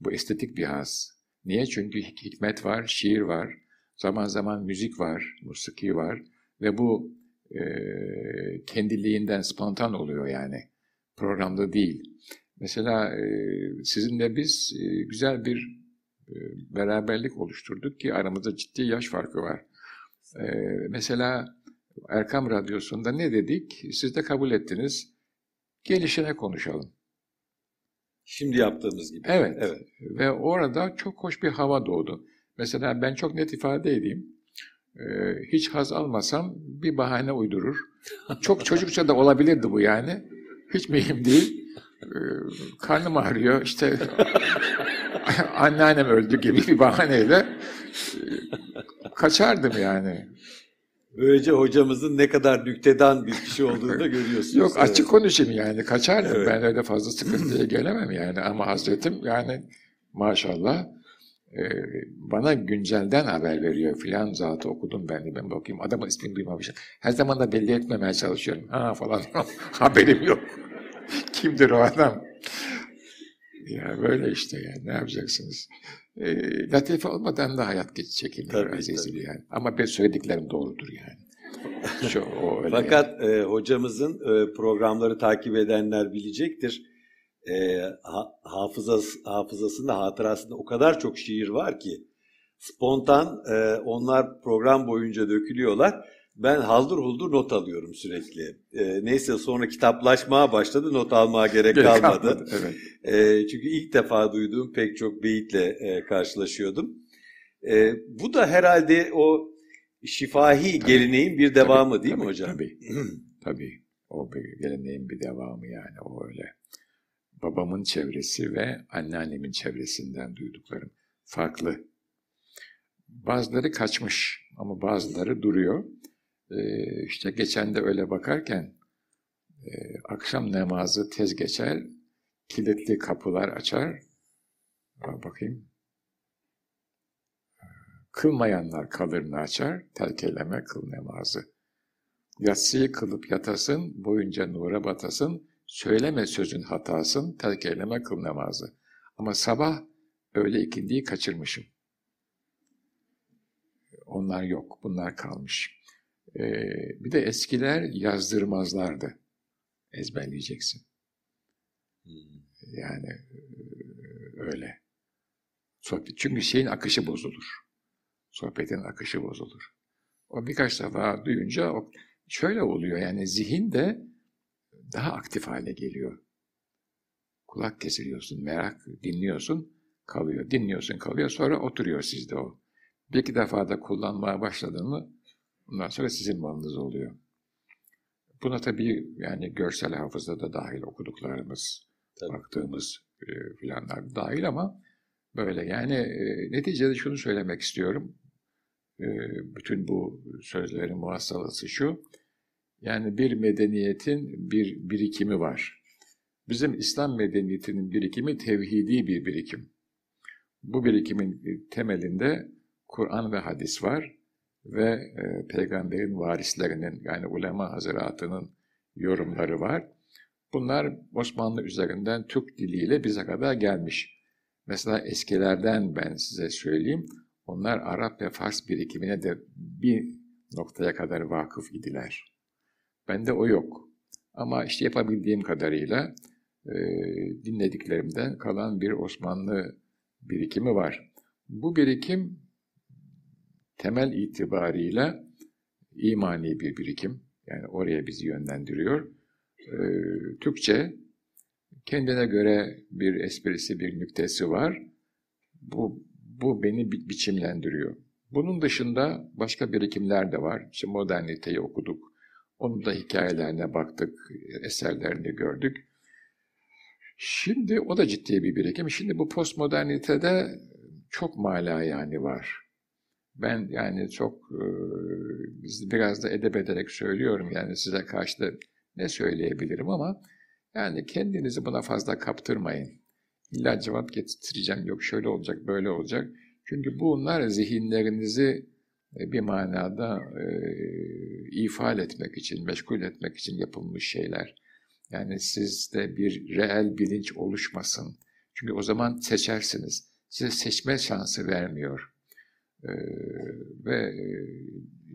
Bu estetik bir haz. Niye? Çünkü hik- hikmet var, şiir var, zaman zaman müzik var, musiki var ve bu e, kendiliğinden spontan oluyor yani. Programda değil. Mesela e, sizinle biz e, güzel bir e, beraberlik oluşturduk ki aramızda ciddi yaş farkı var. E, mesela Erkam Radyosu'nda ne dedik? Siz de kabul ettiniz. Gelişine konuşalım. Şimdi yaptığımız gibi. Evet. Evet. Ve orada çok hoş bir hava doğdu. Mesela ben çok net ifade edeyim. Ee, hiç haz almasam bir bahane uydurur. Çok çocukça da olabilirdi bu yani. Hiç mühim değil. Ee, karnım ağrıyor işte anneannem öldü gibi bir bahaneyle e, kaçardım yani. Böylece hocamızın ne kadar nüktedan bir kişi olduğunu da görüyorsunuz. Yok Evet. açık konuşayım yani kaçardım. Evet. Ben öyle fazla sıkıntıya gelemem yani ama Hazretim yani maşallah bana güncelden haber veriyor filan zatı okudum ben de ben bakayım adamın ismini duymamışım. Her zaman da belli etmemeye çalışıyorum. Ha falan haberim yok. Kimdir o adam? Ya böyle işte yani ne yapacaksınız? E, latife olmadan da hayat geç çekilmiyor azizim tabii. yani. Ama ben söylediklerim doğrudur yani. Şu, o öyle yani. Fakat e, hocamızın e, programları takip edenler bilecektir. E, ha, hafızası, hafızasında, hatırasında o kadar çok şiir var ki spontan e, onlar program boyunca dökülüyorlar. Ben haldır huldur not alıyorum sürekli. E, neyse sonra kitaplaşmaya başladı, not almaya gerek, Gerek kalmadı. kalmadı, Evet. E, çünkü ilk defa duyduğum pek çok beyitle e, karşılaşıyordum. E, bu da herhalde o şifahi geleneğin bir devamı Tabii, değil mi tabii, hocam? Tabii. Tabii. O bir geleneğin bir devamı yani o öyle. Babamın çevresi ve anneannemin çevresinden duyduklarım farklı. Bazıları kaçmış ama bazıları duruyor. Ee, işte geçen de öyle bakarken e, akşam namazı tez geçer, kilitli kapılar açar. Aa, bakayım. Kılmayanlar kalırını açar, terk eyleme kıl namazı. Yatsıyı kılıp yatasın, boyunca nura batasın, söyleme sözün hatasın, terk eyleme kıl namazı. Ama sabah öğle ikindiyi kaçırmışım. Onlar yok, bunlar kalmış. Ee, bir de eskiler yazdırmazlardı. Ezberleyeceksin. Yani e, öyle. Sohbet, çünkü şeyin akışı bozulur. Sohbetin akışı bozulur. O birkaç defa duyunca o, şöyle oluyor yani zihin de daha aktif hale geliyor. Kulak kesiliyorsun, merak dinliyorsun, kalıyor. Dinliyorsun, kalıyor. Sonra oturuyor sizde o. Bir iki defa da kullanmaya başladın mı ondan sonra sizin malınız oluyor. Buna tabii yani görsel hafıza da dahil okuduklarımız, Tabii. baktığımız e, filanlar dahil ama böyle yani e, neticede şunu söylemek istiyorum. E, bütün bu sözlerin muhassalası şu. Yani bir medeniyetin bir birikimi var. Bizim İslam medeniyetinin birikimi tevhidi bir birikim. Bu birikimin temelinde Kur'an ve hadis var ve e, peygamberin varislerinin yani ulema hazıratının yorumları var. Bunlar Osmanlı üzerinden Türk diliyle bize kadar gelmiş. Mesela eskilerden ben size söyleyeyim, onlar Arap ve Fars birikimine de bir noktaya kadar vakıf idiler. Bende o yok. Ama işte yapabildiğim kadarıyla e, dinlediklerimden kalan bir Osmanlı birikimi var. Bu birikim temel itibarıyla imani bir birikim. Yani oraya bizi yönlendiriyor. Ee, Türkçe Kendine göre bir esprisi, bir nüktesi var. Bu, bu beni bi biçimlendiriyor. Bunun dışında başka birikimler de var. İşte moderniteyi okuduk. Onun da hikayelerine baktık, eserlerini gördük. Şimdi o da ciddi bir birikim. Şimdi bu postmodernitede çok mala yani var. Ben yani çok e, biraz da edep ederek söylüyorum yani size karşı da ne söyleyebilirim ama yani kendinizi buna fazla kaptırmayın. İlla cevap getireceğim yok şöyle olacak böyle olacak. Çünkü bunlar zihinlerinizi bir manada e, ifade etmek için, meşgul etmek için yapılmış şeyler. Yani sizde bir reel bilinç oluşmasın. Çünkü o zaman seçersiniz. Size seçme şansı vermiyor. Ee, ve e,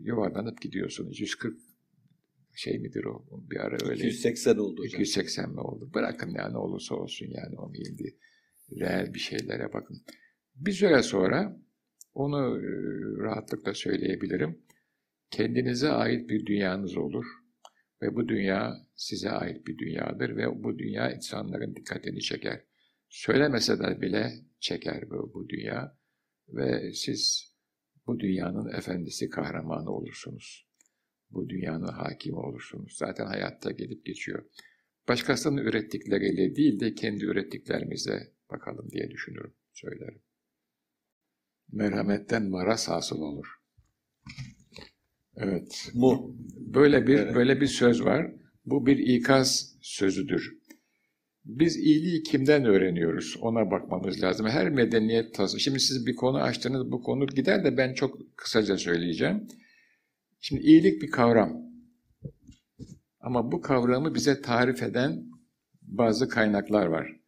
yuvarlanıp gidiyorsunuz. 140 şey midir o? Bir ara öyle. 280 oldu hocam. 280 mi oldu? Bırakın yani olursa olsun yani onu indi. Reel bir şeylere bakın. Bir süre sonra onu rahatlıkla söyleyebilirim. Kendinize ait bir dünyanız olur. Ve bu dünya size ait bir dünyadır ve bu dünya insanların dikkatini çeker. Söylemeseler bile çeker bu, bu dünya ve siz bu dünyanın efendisi, kahramanı olursunuz. Bu dünyanın hakimi olursunuz. Zaten hayatta gelip geçiyor. Başkasının ürettikleriyle değil de kendi ürettiklerimize bakalım diye düşünürüm, söylerim. Merhametten varas hasıl olur. Evet. Mu. Böyle bir evet. böyle bir söz var. Bu bir ikaz sözüdür. Biz iyiliği kimden öğreniyoruz? Ona bakmamız lazım. Her medeniyet tası. Şimdi siz bir konu açtınız, bu konu gider de ben çok kısaca söyleyeceğim. Şimdi iyilik bir kavram. Ama bu kavramı bize tarif eden bazı kaynaklar var.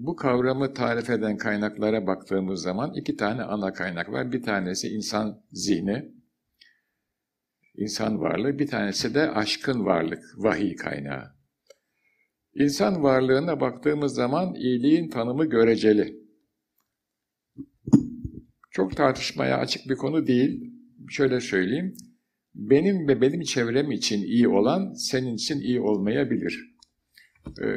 Bu kavramı tarif eden kaynaklara baktığımız zaman iki tane ana kaynak var. Bir tanesi insan zihni, insan varlığı, bir tanesi de aşkın varlık, vahiy kaynağı. İnsan varlığına baktığımız zaman iyiliğin tanımı göreceli. Çok tartışmaya açık bir konu değil. Şöyle söyleyeyim. Benim ve benim çevrem için iyi olan senin için iyi olmayabilir. Ee,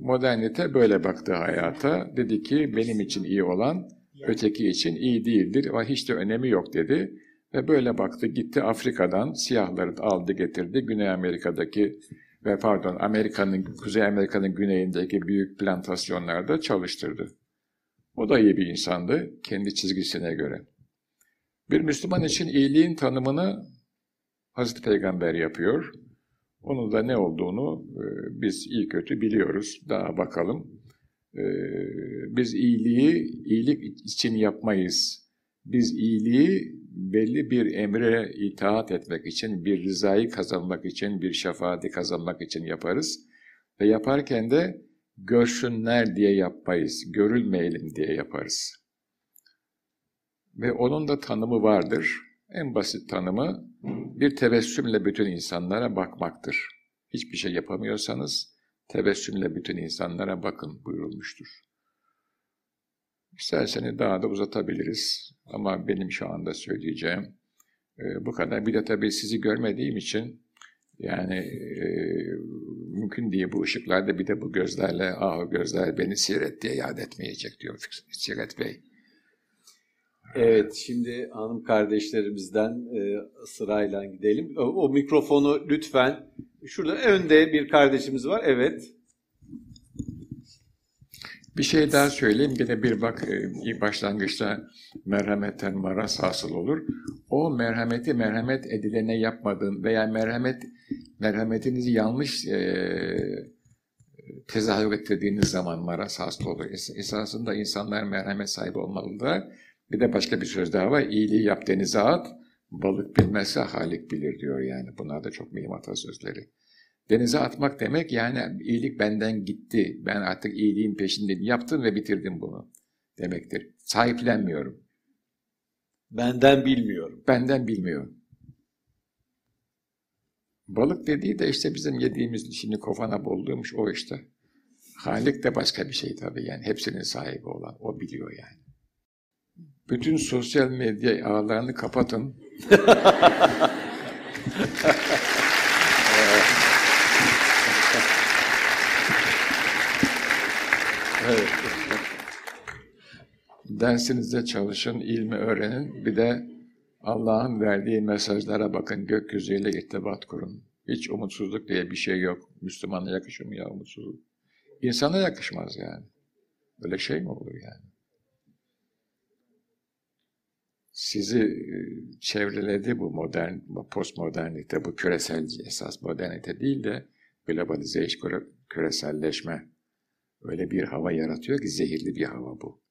modernite böyle baktı hayata. Dedi ki benim için iyi olan öteki için iyi değildir ve hiç de önemi yok dedi. Ve böyle baktı gitti Afrika'dan siyahları aldı getirdi Güney Amerika'daki ve pardon Amerika'nın Kuzey Amerika'nın güneyindeki büyük plantasyonlarda çalıştırdı. O da iyi bir insandı kendi çizgisine göre. Bir Müslüman için iyiliğin tanımını Hazreti Peygamber yapıyor. Onun da ne olduğunu e, biz iyi kötü biliyoruz. Daha bakalım. E, biz iyiliği iyilik için yapmayız. Biz iyiliği belli bir emre itaat etmek için, bir rızayı kazanmak için, bir şefaati kazanmak için yaparız. Ve yaparken de görsünler diye yapmayız, görülmeyelim diye yaparız. Ve onun da tanımı vardır. En basit tanımı bir tebessümle bütün insanlara bakmaktır. Hiçbir şey yapamıyorsanız tebessümle bütün insanlara bakın buyurulmuştur. İsterseniz daha da uzatabiliriz. Ama benim şu anda söyleyeceğim e, bu kadar. Bir de tabii sizi görmediğim için yani e, mümkün değil bu ışıklarda bir de bu gözlerle ah gözler beni Siret diye yad etmeyecek diyor Siret Bey. Evet, şimdi hanım kardeşlerimizden e, sırayla gidelim. O, o mikrofonu lütfen, şurada önde bir kardeşimiz var, evet. Bir şey daha söyleyeyim. Yine bir bak e, başlangıçta merhametten maras hasıl olur. O merhameti merhamet edilene yapmadığın veya merhamet merhametinizi yanlış e, tezahür ettirdiğiniz zaman maras hasıl olur. Es esasında insanlar merhamet sahibi olmalılar. Bir de başka bir söz daha var. İyiliği yap denize at, balık bilmezse halik bilir diyor yani. Bunlar da çok mühim atasözleri. Denize atmak demek yani iyilik benden gitti. Ben artık iyiliğin peşindeyim. Yaptım ve bitirdim bunu demektir. Sahiplenmiyorum. Benden bilmiyorum. Benden bilmiyorum. Balık dediği de işte bizim yediğimiz şimdi kofana bulduğumuz o işte. Halik de başka bir şey tabii yani hepsinin sahibi olan o biliyor yani. Bütün sosyal medya ağlarını kapatın. Evet. Dersinizde çalışın, ilmi öğrenin. Bir de Allah'ın verdiği mesajlara bakın, gökyüzüyle irtibat kurun. Hiç umutsuzluk diye bir şey yok. Müslümana yakışır mı ya umutsuzluk? İnsana yakışmaz yani. Böyle şey mi olur yani? Sizi e, çevreledi bu modern, postmodernite, bu küresel esas modernite değil de globalization, küreselleşme. Öyle bir hava yaratıyor ki zehirli bir hava bu.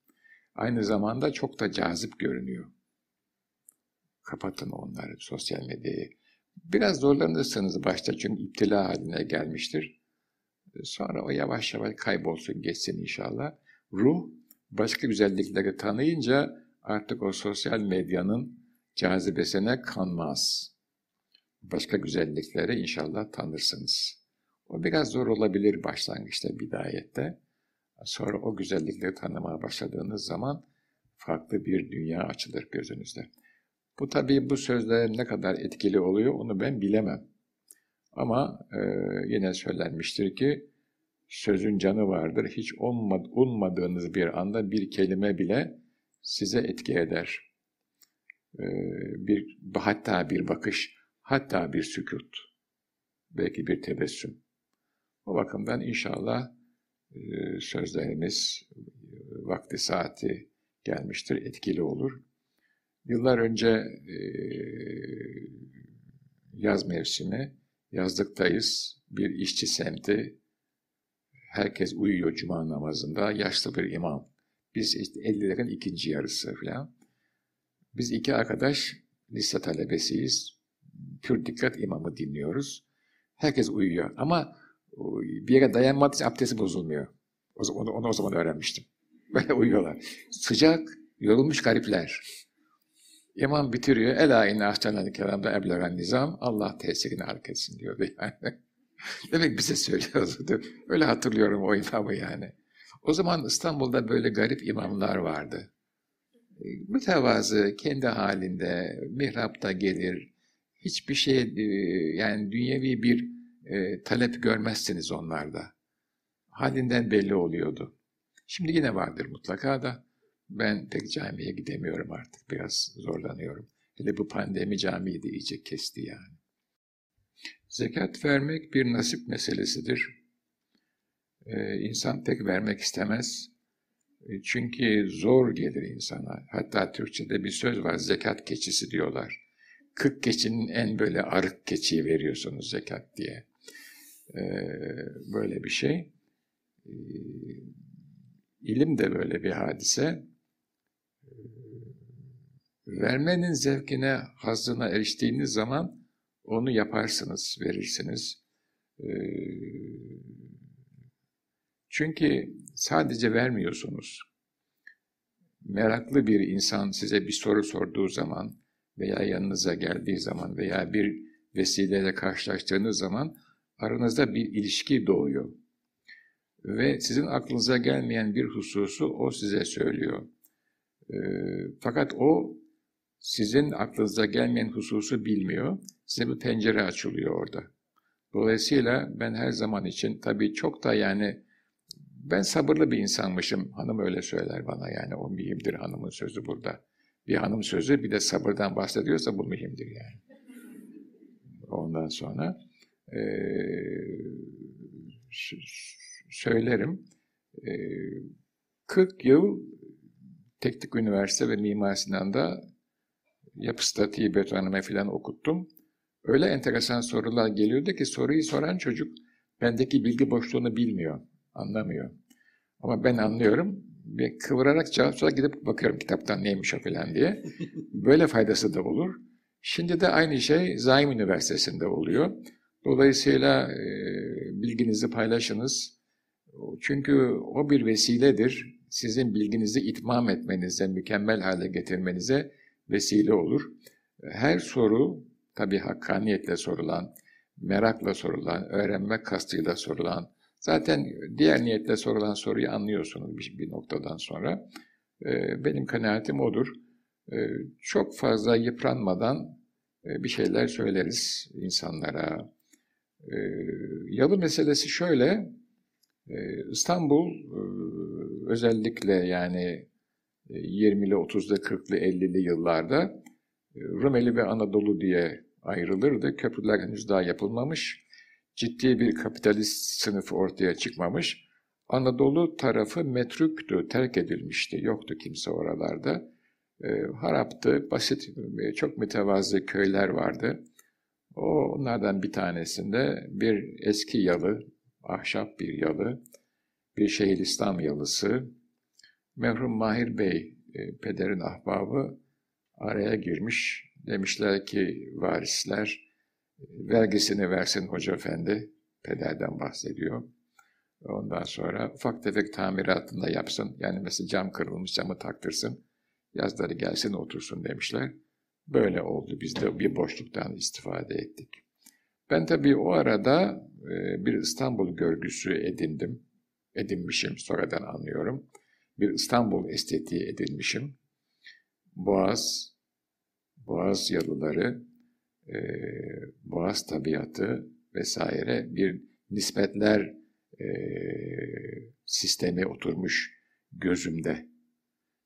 Aynı zamanda çok da cazip görünüyor. Kapatın onları, sosyal medyayı. Biraz zorlanırsınız başta çünkü iptila haline gelmiştir. Sonra o yavaş yavaş kaybolsun, geçsin inşallah. Ruh başka güzellikleri tanıyınca artık o sosyal medyanın cazibesine kanmaz. Başka güzellikleri inşallah tanırsınız. O biraz zor olabilir başlangıçta, bidayette. Sonra o güzellikleri tanımaya başladığınız zaman farklı bir dünya açılır gözünüzde. Bu tabii bu sözler ne kadar etkili oluyor onu ben bilemem. Ama e, yine söylenmiştir ki sözün canı vardır. Hiç ummadığınız bir anda bir kelime bile size etki eder. E, bir hatta bir bakış, hatta bir sükut, belki bir tebessüm. O bakımdan inşallah e, sözlerimiz vakti saati gelmiştir, etkili olur. Yıllar önce e, yaz mevsimi, yazlıktayız, bir işçi semti, herkes uyuyor cuma namazında, yaşlı bir imam. Biz işte 50'lerin ikinci yarısı falan. Biz iki arkadaş lise talebesiyiz. Pür dikkat imamı dinliyoruz. Herkes uyuyor ama bir yere dayanmadığı için abdesti bozulmuyor. Onu, onu o zaman öğrenmiştim. Böyle uyuyorlar. Sıcak, yorulmuş garipler. İmam bitiriyor. Ela inne ahsenel kelamda eblegan nizam. Allah tesirini hareket etsin diyordu yani. Demek bize söylüyordu. Öyle hatırlıyorum o imamı yani. O zaman İstanbul'da böyle garip imamlar vardı. E, mütevazı, kendi halinde, mihrapta gelir. Hiçbir şey, e, yani dünyevi bir e, talep görmezsiniz onlarda. Halinden belli oluyordu. Şimdi yine vardır mutlaka da ben pek camiye gidemiyorum artık. Biraz zorlanıyorum. Hele bu pandemi camiyi de iyice kesti yani. Zekat vermek bir nasip meselesidir. Ee, insan pek vermek istemez. E, çünkü zor gelir insana. Hatta Türkçe'de bir söz var, zekat keçisi diyorlar. Kırk keçinin en böyle arık keçiyi veriyorsunuz zekat diye. Ee, böyle bir şey. Ee, ilim de böyle bir hadise. Vermenin zevkine, hazzına eriştiğiniz zaman onu yaparsınız, verirsiniz. Ee, çünkü sadece vermiyorsunuz. Meraklı bir insan size bir soru sorduğu zaman veya yanınıza geldiği zaman veya bir vesileyle karşılaştığınız zaman aranızda bir ilişki doğuyor. Ve sizin aklınıza gelmeyen bir hususu o size söylüyor. E, fakat o sizin aklınıza gelmeyen hususu bilmiyor. Size bir pencere açılıyor orada. Dolayısıyla ben her zaman için tabii çok da yani ben sabırlı bir insanmışım. Hanım öyle söyler bana yani o mühimdir hanımın sözü burada. Bir hanım sözü bir de sabırdan bahsediyorsa bu mühimdir yani. Ondan sonra e, söylerim. E, 40 yıl Teknik Üniversite ve Mimar Sinan'da yapı statiği, betonarme falan okuttum. Öyle enteresan sorular geliyordu ki soruyu soran çocuk bendeki bilgi boşluğunu bilmiyor, anlamıyor. Ama ben anlıyorum ve kıvırarak cevap sonra gidip bakıyorum kitaptan neymiş o falan diye. Böyle faydası da olur. Şimdi de aynı şey Zaim Üniversitesi'nde oluyor. Dolayısıyla e, bilginizi paylaşınız. Çünkü o bir vesiledir. Sizin bilginizi itmam etmenize, mükemmel hale getirmenize vesile olur. Her soru tabi hakkaniyetle sorulan, merakla sorulan, öğrenme kastıyla sorulan, zaten diğer niyetle sorulan soruyu anlıyorsunuz bir, bir noktadan sonra. Ee, benim kanaatim odur. Ee, çok fazla yıpranmadan e, bir şeyler söyleriz insanlara. Ee, yalı meselesi şöyle, İstanbul özellikle yani 20'li, 30'lu, 40'lı, 50'li yıllarda e, Rumeli ve Anadolu diye ayrılırdı. Köprüler henüz daha yapılmamış. Ciddi bir kapitalist sınıf ortaya çıkmamış. Anadolu tarafı metrüktü, terk edilmişti. Yoktu kimse oralarda. E, haraptı, basit, çok mütevazı köyler vardı. O onlardan bir tanesinde bir eski yalı, ahşap bir yalı, bir Şeyhülislam yalısı, merhum Mahir Bey, e, pederin ahbabı araya girmiş. Demişler ki varisler, vergisini versin hoca efendi, pederden bahsediyor. Ondan sonra ufak tefek tamiratını da yapsın. Yani mesela cam kırılmış camı taktırsın. Yazları gelsin otursun demişler. Böyle oldu. Biz de bir boşluktan istifade ettik. Ben tabii o arada e, bir İstanbul görgüsü edindim. Edinmişim, sonradan anlıyorum. Bir İstanbul estetiği edinmişim. Boğaz, Boğaz yalıları, e, Boğaz tabiatı vesaire bir nispetler e, sistemi oturmuş gözümde.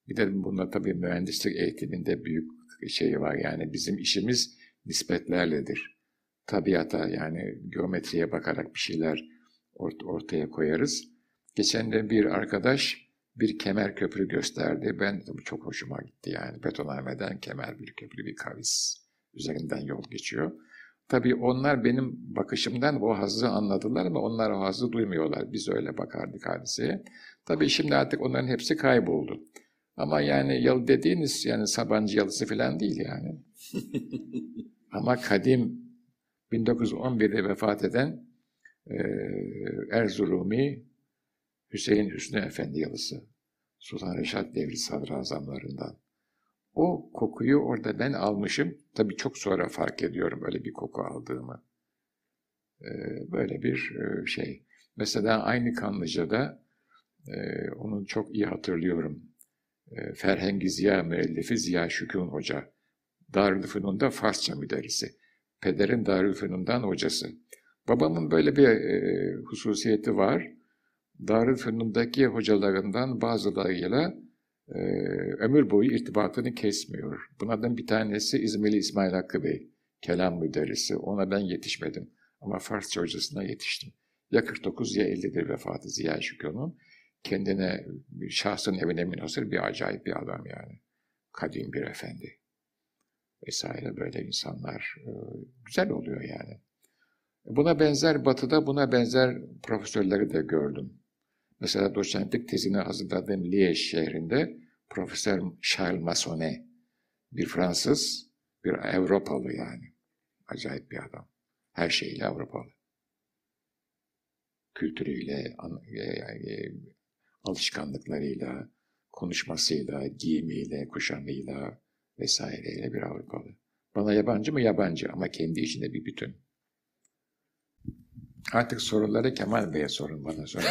Bir de bunda tabii mühendislik eğitiminde büyük şey var. Yani bizim işimiz nispetlerledir. Tabiata yani geometriye bakarak bir şeyler ort ortaya koyarız. Geçen de bir arkadaş bir kemer köprü gösterdi. Ben tabii çok hoşuma gitti yani. Betonarmeden kemer bir köprü bir kavis üzerinden yol geçiyor. Tabii onlar benim bakışımdan o hazzı anladılar ama onlar o hazzı duymuyorlar. Biz öyle bakardık hadiseye. Tabii şimdi artık onların hepsi kayboldu. Ama yani yalı dediğiniz yani Sabancı yalısı falan değil yani. Ama kadim 1911'de vefat eden e, Erzurumi Hüseyin Hüsnü Efendi yalısı. Sultan Reşat devri sadrazamlarından. O kokuyu orada ben almışım. Tabii çok sonra fark ediyorum öyle bir koku aldığımı. E, böyle bir e, şey. Mesela aynı Kanlıca'da e, onu çok iyi hatırlıyorum e, Ferhengi Ziya müellifi Ziya Şükün Hoca. Darülfünun'da Farsça müderrisi. Pederin Darülfünun'dan hocası. Babamın böyle bir e, hususiyeti var. Darülfünun'daki hocalarından bazılarıyla e, ömür boyu irtibatını kesmiyor. Bunlardan bir tanesi İzmirli İsmail Hakkı Bey. Kelam müderrisi. Ona ben yetişmedim. Ama Farsça hocasına yetiştim. Ya 49 ya 50'dir vefatı Ziya Şükün'ün kendine şahsın evine münhasır bir acayip bir adam yani. Kadim bir efendi. Vesaire böyle insanlar e, güzel oluyor yani. Buna benzer batıda buna benzer profesörleri de gördüm. Mesela doçentlik tezini hazırladığım Liège şehrinde Profesör Charles Massonet, bir Fransız, bir Avrupalı yani. Acayip bir adam. Her şeyle Avrupalı. Kültürüyle, e, e, alışkanlıklarıyla, konuşmasıyla, giyimiyle, kuşamıyla vesaireyle bir Avrupalı. Bana yabancı mı? Yabancı ama kendi içinde bir bütün. Artık soruları Kemal Bey'e sorun bana sorun.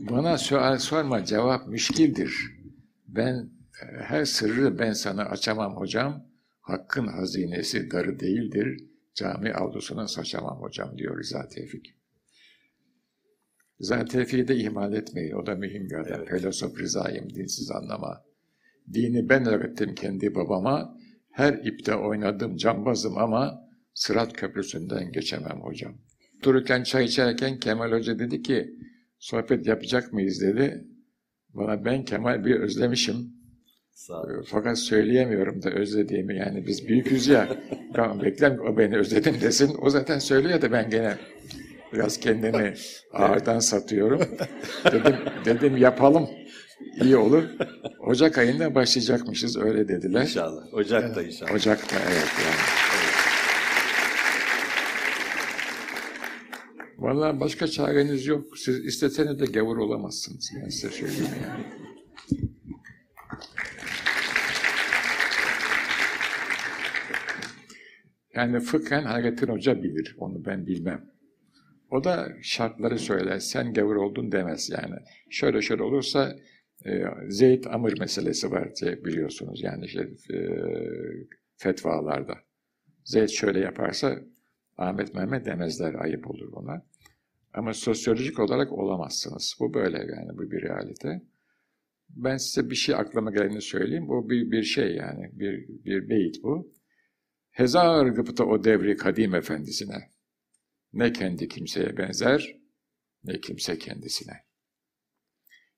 bana sual sorma cevap müşkildir. Ben e, her sırrı ben sana açamam hocam. Hakkın hazinesi darı değildir. Cami avlusuna saçamam hocam diyor Rıza Tevfik. Zaten de ihmal etmeyin. O da mühim bir adam. Evet. Filosof rızayım, dinsiz anlama. Dini ben öğrettim kendi babama. Her ipte oynadım cambazım ama Sırat Köprüsü'nden geçemem hocam. Dururken çay içerken Kemal Hoca dedi ki sohbet yapacak mıyız dedi. Bana ben Kemal bir özlemişim. Fakat söyleyemiyorum da özlediğimi yani biz büyüküz ya. ben beklem o beni özledim desin. O zaten söylüyor da ben gene Biraz kendimi ağırdan satıyorum. Dedim, dedim yapalım. İyi olur. Ocak ayında başlayacakmışız öyle dediler. İnşallah. Ocak'ta evet. inşallah. Ocak'ta evet yani. Vallahi başka çareniz yok. Siz isteseniz de gavur olamazsınız. Ben size söyleyeyim yani. Yani fıkhen Hayrettin Hoca bilir. Onu ben bilmem. O da şartları söyler. Sen gavur oldun demez yani. Şöyle şöyle olursa e, Zeyd Amr meselesi var diye biliyorsunuz. Yani şey, e, fetvalarda. Zeyd şöyle yaparsa Ahmet Mehmet demezler. Ayıp olur ona. Ama sosyolojik olarak olamazsınız. Bu böyle yani bu bir realite. Ben size bir şey aklıma geleni söyleyeyim. Bu bir, bir şey yani bir, bir beyit bu. Hezar gıpta o devri kadim efendisine. Ne kendi kimseye benzer ne kimse kendisine.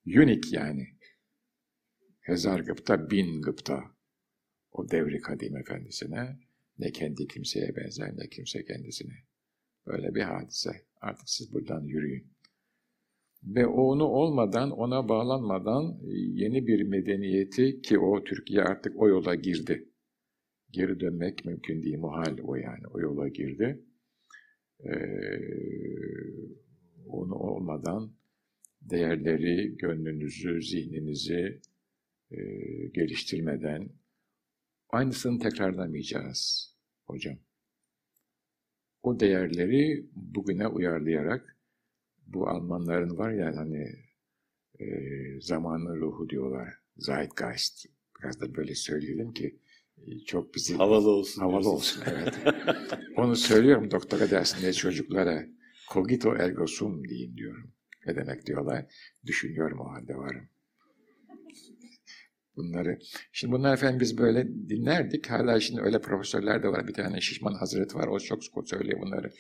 Unik yani. Hezar gıpta bin gıpta o devri kadim efendisine. Ne kendi kimseye benzer ne kimse kendisine. Böyle bir hadise. Artık siz buradan yürüyün. Ve onu olmadan, ona bağlanmadan yeni bir medeniyeti ki o Türkiye artık o yola girdi. Geri dönmek mümkün değil, muhal o yani, o yola girdi. Ee, onu olmadan değerleri, gönlünüzü, zihninizi e, geliştirmeden aynısını tekrarlamayacağız hocam. O değerleri bugüne uyarlayarak bu Almanların var ya hani e, zamanın ruhu diyorlar. Zeitgeist. Biraz da böyle söyleyelim ki e, çok bizi... Havalı olsun. Havalı diyorsun. olsun, evet. Onu söylüyorum doktora dersinde çocuklara. Cogito ergo sum deyin diyorum. Ne demek diyorlar. Düşünüyorum o halde varım. Bunları. Şimdi bunlar efendim biz böyle dinlerdik. Hala şimdi öyle profesörler de var. Bir tane şişman hazret var. O çok söylüyor bunları.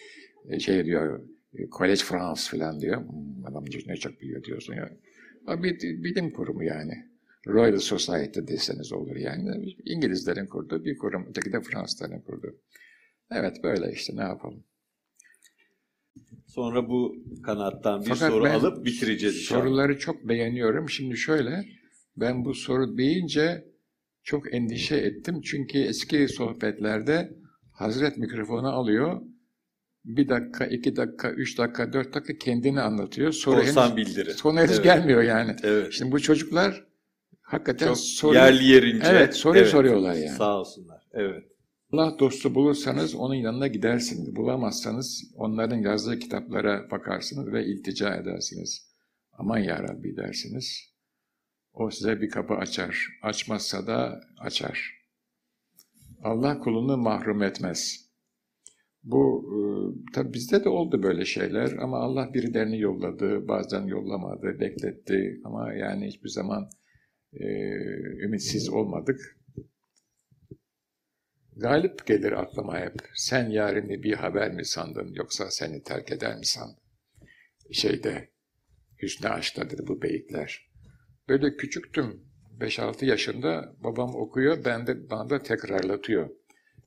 E, şey diyor, College France falan diyor. Hmm, adam ne çok biliyor diyorsun ya. O bir bilim kurumu yani. Royal Society deseniz olur yani. İngilizlerin kurduğu bir kurum. Öteki de Fransızların kurduğu. Evet böyle işte ne yapalım. Sonra bu kanattan bir Fakat soru alıp bitireceğiz inşallah. Soruları çok beğeniyorum. Şimdi şöyle, ben bu soru deyince çok endişe ettim. Çünkü eski sohbetlerde Hazret mikrofonu alıyor, bir dakika, iki dakika, üç dakika, dört dakika kendini anlatıyor. Korsan henüz, bildiri. Sonra henüz evet. gelmiyor yani. Evet. Şimdi bu çocuklar hakikaten Çok soru, yerli yerince. Evet, soruyu evet. soruyorlar yani. Sağ olsunlar. Evet. Allah dostu bulursanız onun yanına gidersiniz. Bulamazsanız onların yazdığı kitaplara bakarsınız ve iltica edersiniz. Aman ya Rabbi dersiniz. O size bir kapı açar. Açmazsa da açar. Allah kulunu mahrum etmez. Bu e, tabi bizde de oldu böyle şeyler ama Allah birilerini yolladı, bazen yollamadı, bekletti ama yani hiçbir zaman e, ümitsiz olmadık. Galip gelir aklıma hep. Sen yarını bir haber mi sandın yoksa seni terk eder mi sandın? Şeyde, Hüsnü Aşk'tadır bu beyitler. Böyle küçüktüm, 5-6 yaşında babam okuyor, ben de bana tekrarlatıyor.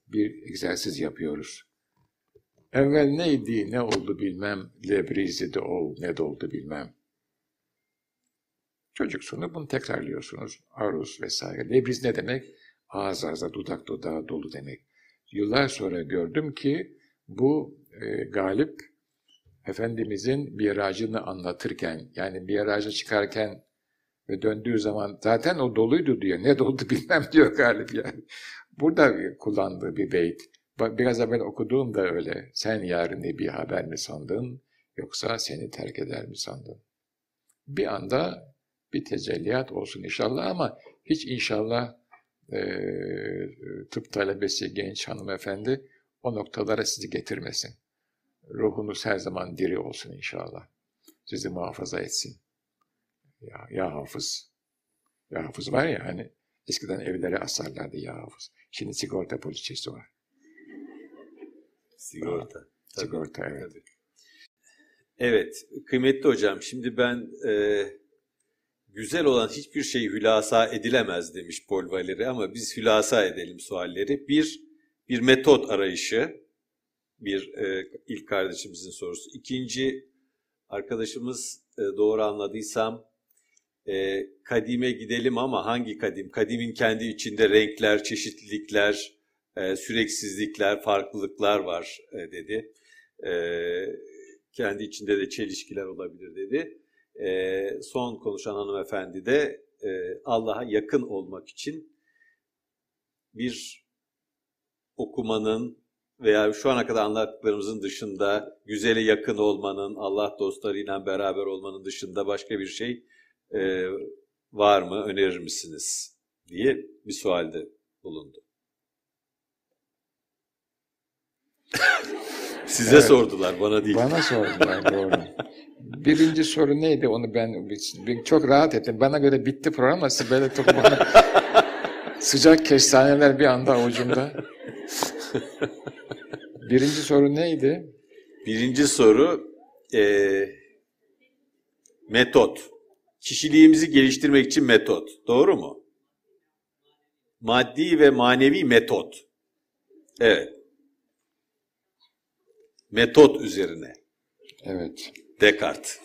Bir egzersiz yapıyoruz. Evvel neydi, ne oldu bilmem, lebrizide ol, ne doldu bilmem. Çocuksunu bunu tekrarlıyorsunuz. Aruz vesaire. Lebriz ne demek? Ağız ağza, dudak dudağa dolu demek. Yıllar sonra gördüm ki bu e, galip Efendimizin miracını anlatırken, yani miraca çıkarken ve döndüğü zaman zaten o doluydu diyor. Ne doldu bilmem diyor galip yani. Burada kullandığı bir beyt. Biraz evvel okuduğum da öyle. Sen yarını bir haber mi sandın yoksa seni terk eder mi sandın? Bir anda bir tecelliyat olsun inşallah ama hiç inşallah e, tıp talebesi genç hanımefendi o noktalara sizi getirmesin. Ruhunuz her zaman diri olsun inşallah. Sizi muhafaza etsin. Ya, ya hafız. Ya hafız var ya hani eskiden evlere asarlardı ya hafız. Şimdi sigorta poliçesi var. Sigorta. Tabii. Sigorta evet. Tabii. Evet, kıymetli hocam. Şimdi ben e, güzel olan hiçbir şey hülasa edilemez demiş Paul Valéry ama biz hülasa edelim sualleri. Bir, bir metot arayışı. Bir e, ilk kardeşimizin sorusu. İkinci, arkadaşımız e, doğru anladıysam e, kadime gidelim ama hangi kadim? Kadimin kendi içinde renkler, çeşitlilikler, e, süreksizlikler, farklılıklar var e, dedi. E, kendi içinde de çelişkiler olabilir dedi. E, son konuşan hanımefendi de e, Allah'a yakın olmak için bir okumanın veya şu ana kadar anlattıklarımızın dışında güzele yakın olmanın, Allah dostlarıyla beraber olmanın dışında başka bir şey e, var mı, önerir misiniz diye bir sualde bulundu. Size Evet. sordular, bana değil. Bana sordular doğru. Birinci soru neydi onu ben, ben çok rahat ettim. Bana göre bitti program ama siz böyle çok bana sıcak kestaneler bir anda avucumda. Birinci soru neydi? Birinci soru eee, metot. Kişiliğimizi geliştirmek için metot. Doğru mu? Maddi ve manevi metot. Evet. Metot üzerine. Evet. Descartes.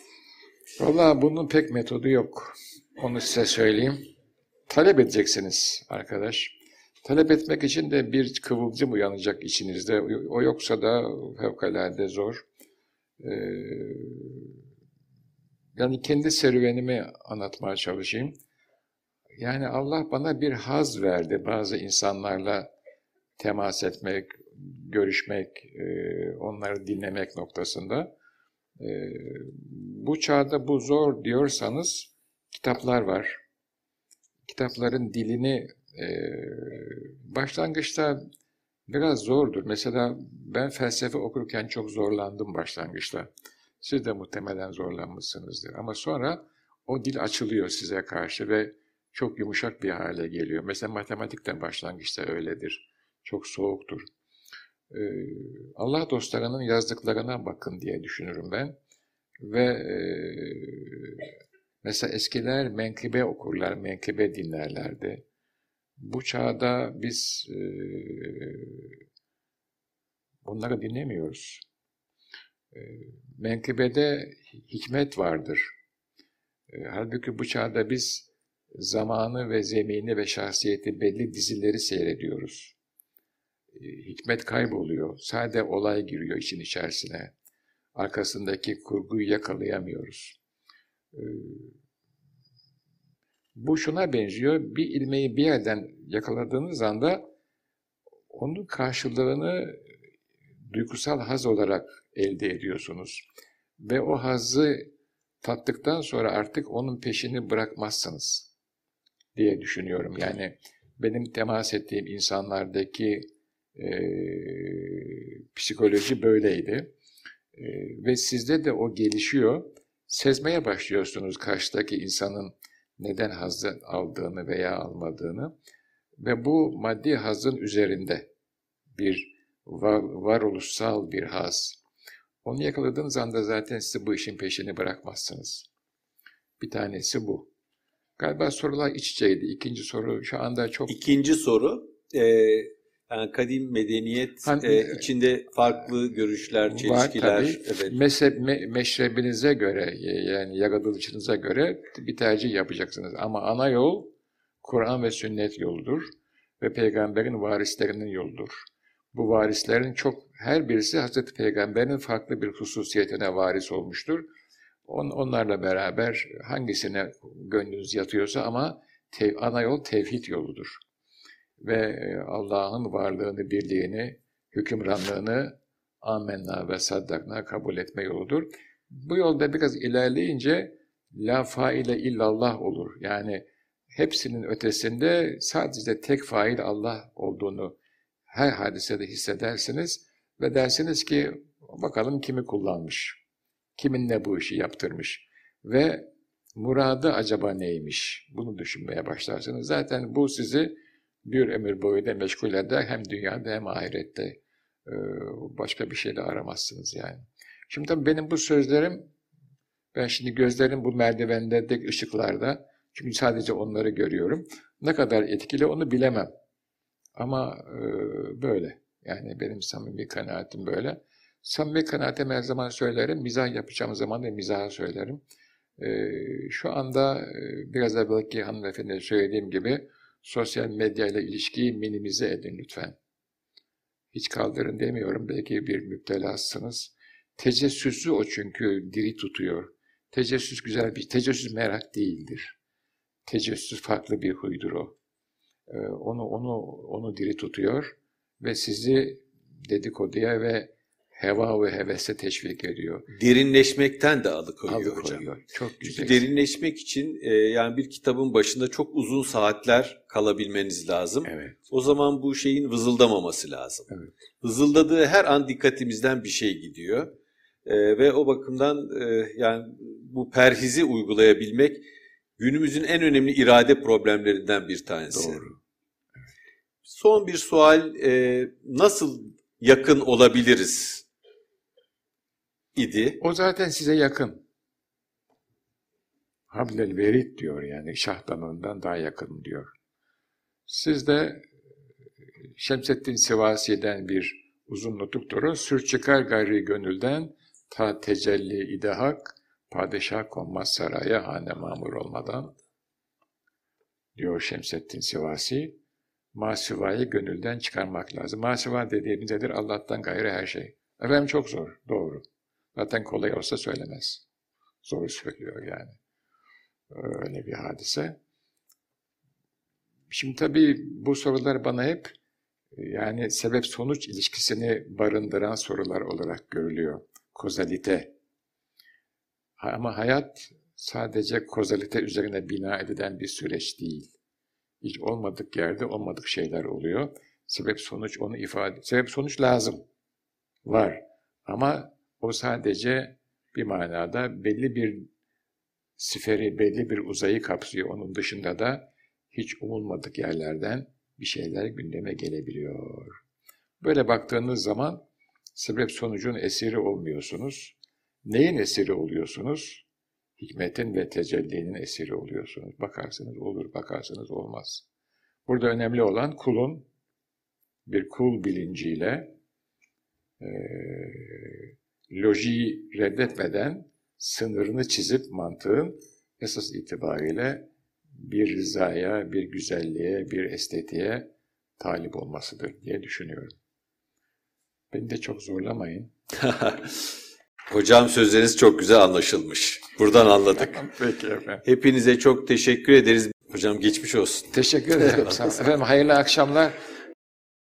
Valla bunun pek metodu yok. Onu size söyleyeyim. Talep edeceksiniz arkadaş. Talep etmek için de bir kıvılcım uyanacak içinizde. O yoksa da fevkalade zor. Ee, yani kendi serüvenimi anlatmaya çalışayım. Yani Allah bana bir haz verdi bazı insanlarla temas etmek, görüşmek, e, onları dinlemek noktasında. E, bu çağda bu zor diyorsanız kitaplar var. Kitapların dilini e, başlangıçta biraz zordur. Mesela ben felsefe okurken çok zorlandım başlangıçta. Siz de muhtemelen zorlanmışsınızdır. Ama sonra o dil açılıyor size karşı ve çok yumuşak bir hale geliyor. Mesela matematik de başlangıçta öyledir. Çok soğuktur. Ee, Allah dostlarının yazdıklarına bakın diye düşünürüm ben. Ve e, mesela eskiler menkıbe okurlar, menkıbe dinlerlerdi. Bu çağda biz e, bunları dinlemiyoruz. E, menkıbede hikmet vardır. E, halbuki bu çağda biz zamanı ve zemini ve şahsiyeti belli dizileri seyrediyoruz. E, hikmet kayboluyor. Sade olay giriyor için içerisine. Arkasındaki kurguyu yakalayamıyoruz. Bu şuna benziyor. Bir ilmeği bir yerden yakaladığınız anda onun karşılığını duygusal haz olarak elde ediyorsunuz. Ve o hazı tattıktan sonra artık onun peşini bırakmazsınız diye düşünüyorum. Yani benim temas ettiğim insanlardaki e, psikoloji böyleydi. E, ve sizde de o gelişiyor. Sezmeye başlıyorsunuz karşıdaki insanın neden hazzı aldığını veya almadığını. Ve bu maddi hazın üzerinde bir var, varoluşsal bir haz. Onu yakaladığınız anda zaten size bu işin peşini bırakmazsınız. Bir tanesi bu. Galiba sorular iç içeydi. İkinci soru şu anda çok... İkinci soru, e, yani kadim medeniyet Hani, e, içinde farklı görüşler, çelişkiler. Var tabii. Evet. Mezhep, me, meşrebinize göre yani yaratılışınıza göre bir tercih yapacaksınız. Ama ana yol Kur'an ve sünnet yoludur ve peygamberin varislerinin yoludur. Bu varislerin çok her birisi Hazreti Peygamber'in farklı bir hususiyetine varis olmuştur. On, onlarla beraber hangisine gönlünüz yatıyorsa ama tev, ana yol tevhid yoludur. Ve Allah'ın varlığını, birliğini, hükümranlığını amenna ve saddakna kabul etme yoludur. Bu yolda biraz ilerleyince la faile illallah olur. Yani hepsinin ötesinde sadece tek fail Allah olduğunu her hadisede hissedersiniz ve dersiniz ki bakalım kimi kullanmış, kimin ne bu işi yaptırmış ve muradı acaba neymiş bunu düşünmeye başlarsınız. Zaten bu sizi bir ömür boyu da meşgul eder hem dünyada hem ahirette. Başka bir şey aramazsınız yani. Şimdi tabii benim bu sözlerim, ben şimdi gözlerim bu merdivendeki ışıklarda, çünkü sadece onları görüyorum. Ne kadar etkili onu bilemem. Ama e, böyle. Yani benim samimi kanaatim böyle. Samimi kanaatim her zaman söylerim. Mizah yapacağım zaman da mizaha söylerim. E, şu anda e, biraz evvelki hanımefendi söylediğim gibi sosyal medya ile ilişkiyi minimize edin lütfen. Hiç kaldırın demiyorum. Belki bir müptelasınız. Tecessüsü o çünkü diri tutuyor. Tecessüs güzel bir, tecessüs merak değildir. Tecessüs farklı bir huydur o. Onu onu onu diri tutuyor ve sizi dedikoduya ve heva ve hevese teşvik ediyor. Derinleşmekten de alıkoyuyor, Alıkoyuyor. hocam. Çok güzel. Çünkü derinleşmek için e, yani bir kitabın başında çok uzun saatler kalabilmeniz lazım. Evet. O zaman bu şeyin vızıldamaması lazım. Evet. Vızıldadığı her an dikkatimizden bir şey gidiyor. E, ve o bakımdan e, yani bu perhizi uygulayabilmek günümüzün en önemli irade problemlerinden bir tanesi. Doğru. Son bir sual, e, nasıl yakın olabiliriz idi? O zaten size yakın. Hablel verit diyor yani şah damarından daha yakın diyor. Siz de Şemseddin Sivasi'den bir uzun nutuktur. Sür çıkar gayri gönülden ta tecelli ide hak padişah konmaz saraya hane mamur olmadan diyor Şemseddin Sivasi. Masivayı gönülden çıkarmak lazım. Masiva dediğimiz nedir? Allah'tan gayrı her şey. Efendim çok zor. Doğru. Zaten kolay olsa söylemez. Zor söylüyor yani. Öyle bir hadise. Şimdi tabii bu sorular bana hep yani sebep-sonuç ilişkisini barındıran sorular olarak görülüyor. Kozalite. Ama hayat sadece kozalite üzerine bina edilen bir süreç değil. Hiç olmadık yerde olmadık şeyler oluyor. Sebep-sonuç onu ifade... Sebep-sonuç lazım. Var. Ama o sadece bir manada belli bir siferi, belli bir uzayı kapsıyor. Onun dışında da hiç umulmadık yerlerden bir şeyler gündeme gelebiliyor. Böyle baktığınız zaman sebep sonucun esiri olmuyorsunuz. Neyin esiri oluyorsunuz? Hikmetin ve tecellinin esiri oluyorsunuz. Bakarsınız olur, bakarsanız olmaz. Burada önemli olan kulun bir kul bilinciyle e, lojiyi reddetmeden sınırını çizip mantığın esas itibariyle bir rızaya, bir güzelliğe, bir estetiğe talip olmasıdır diye düşünüyorum. Beni de çok zorlamayın. Hocam sözleriniz çok güzel anlaşılmış. Buradan anladık. Peki efendim. Hepinize çok teşekkür ederiz. Hocam geçmiş olsun. Teşekkür ederim. Sağ olun. Efendim hayırlı akşamlar.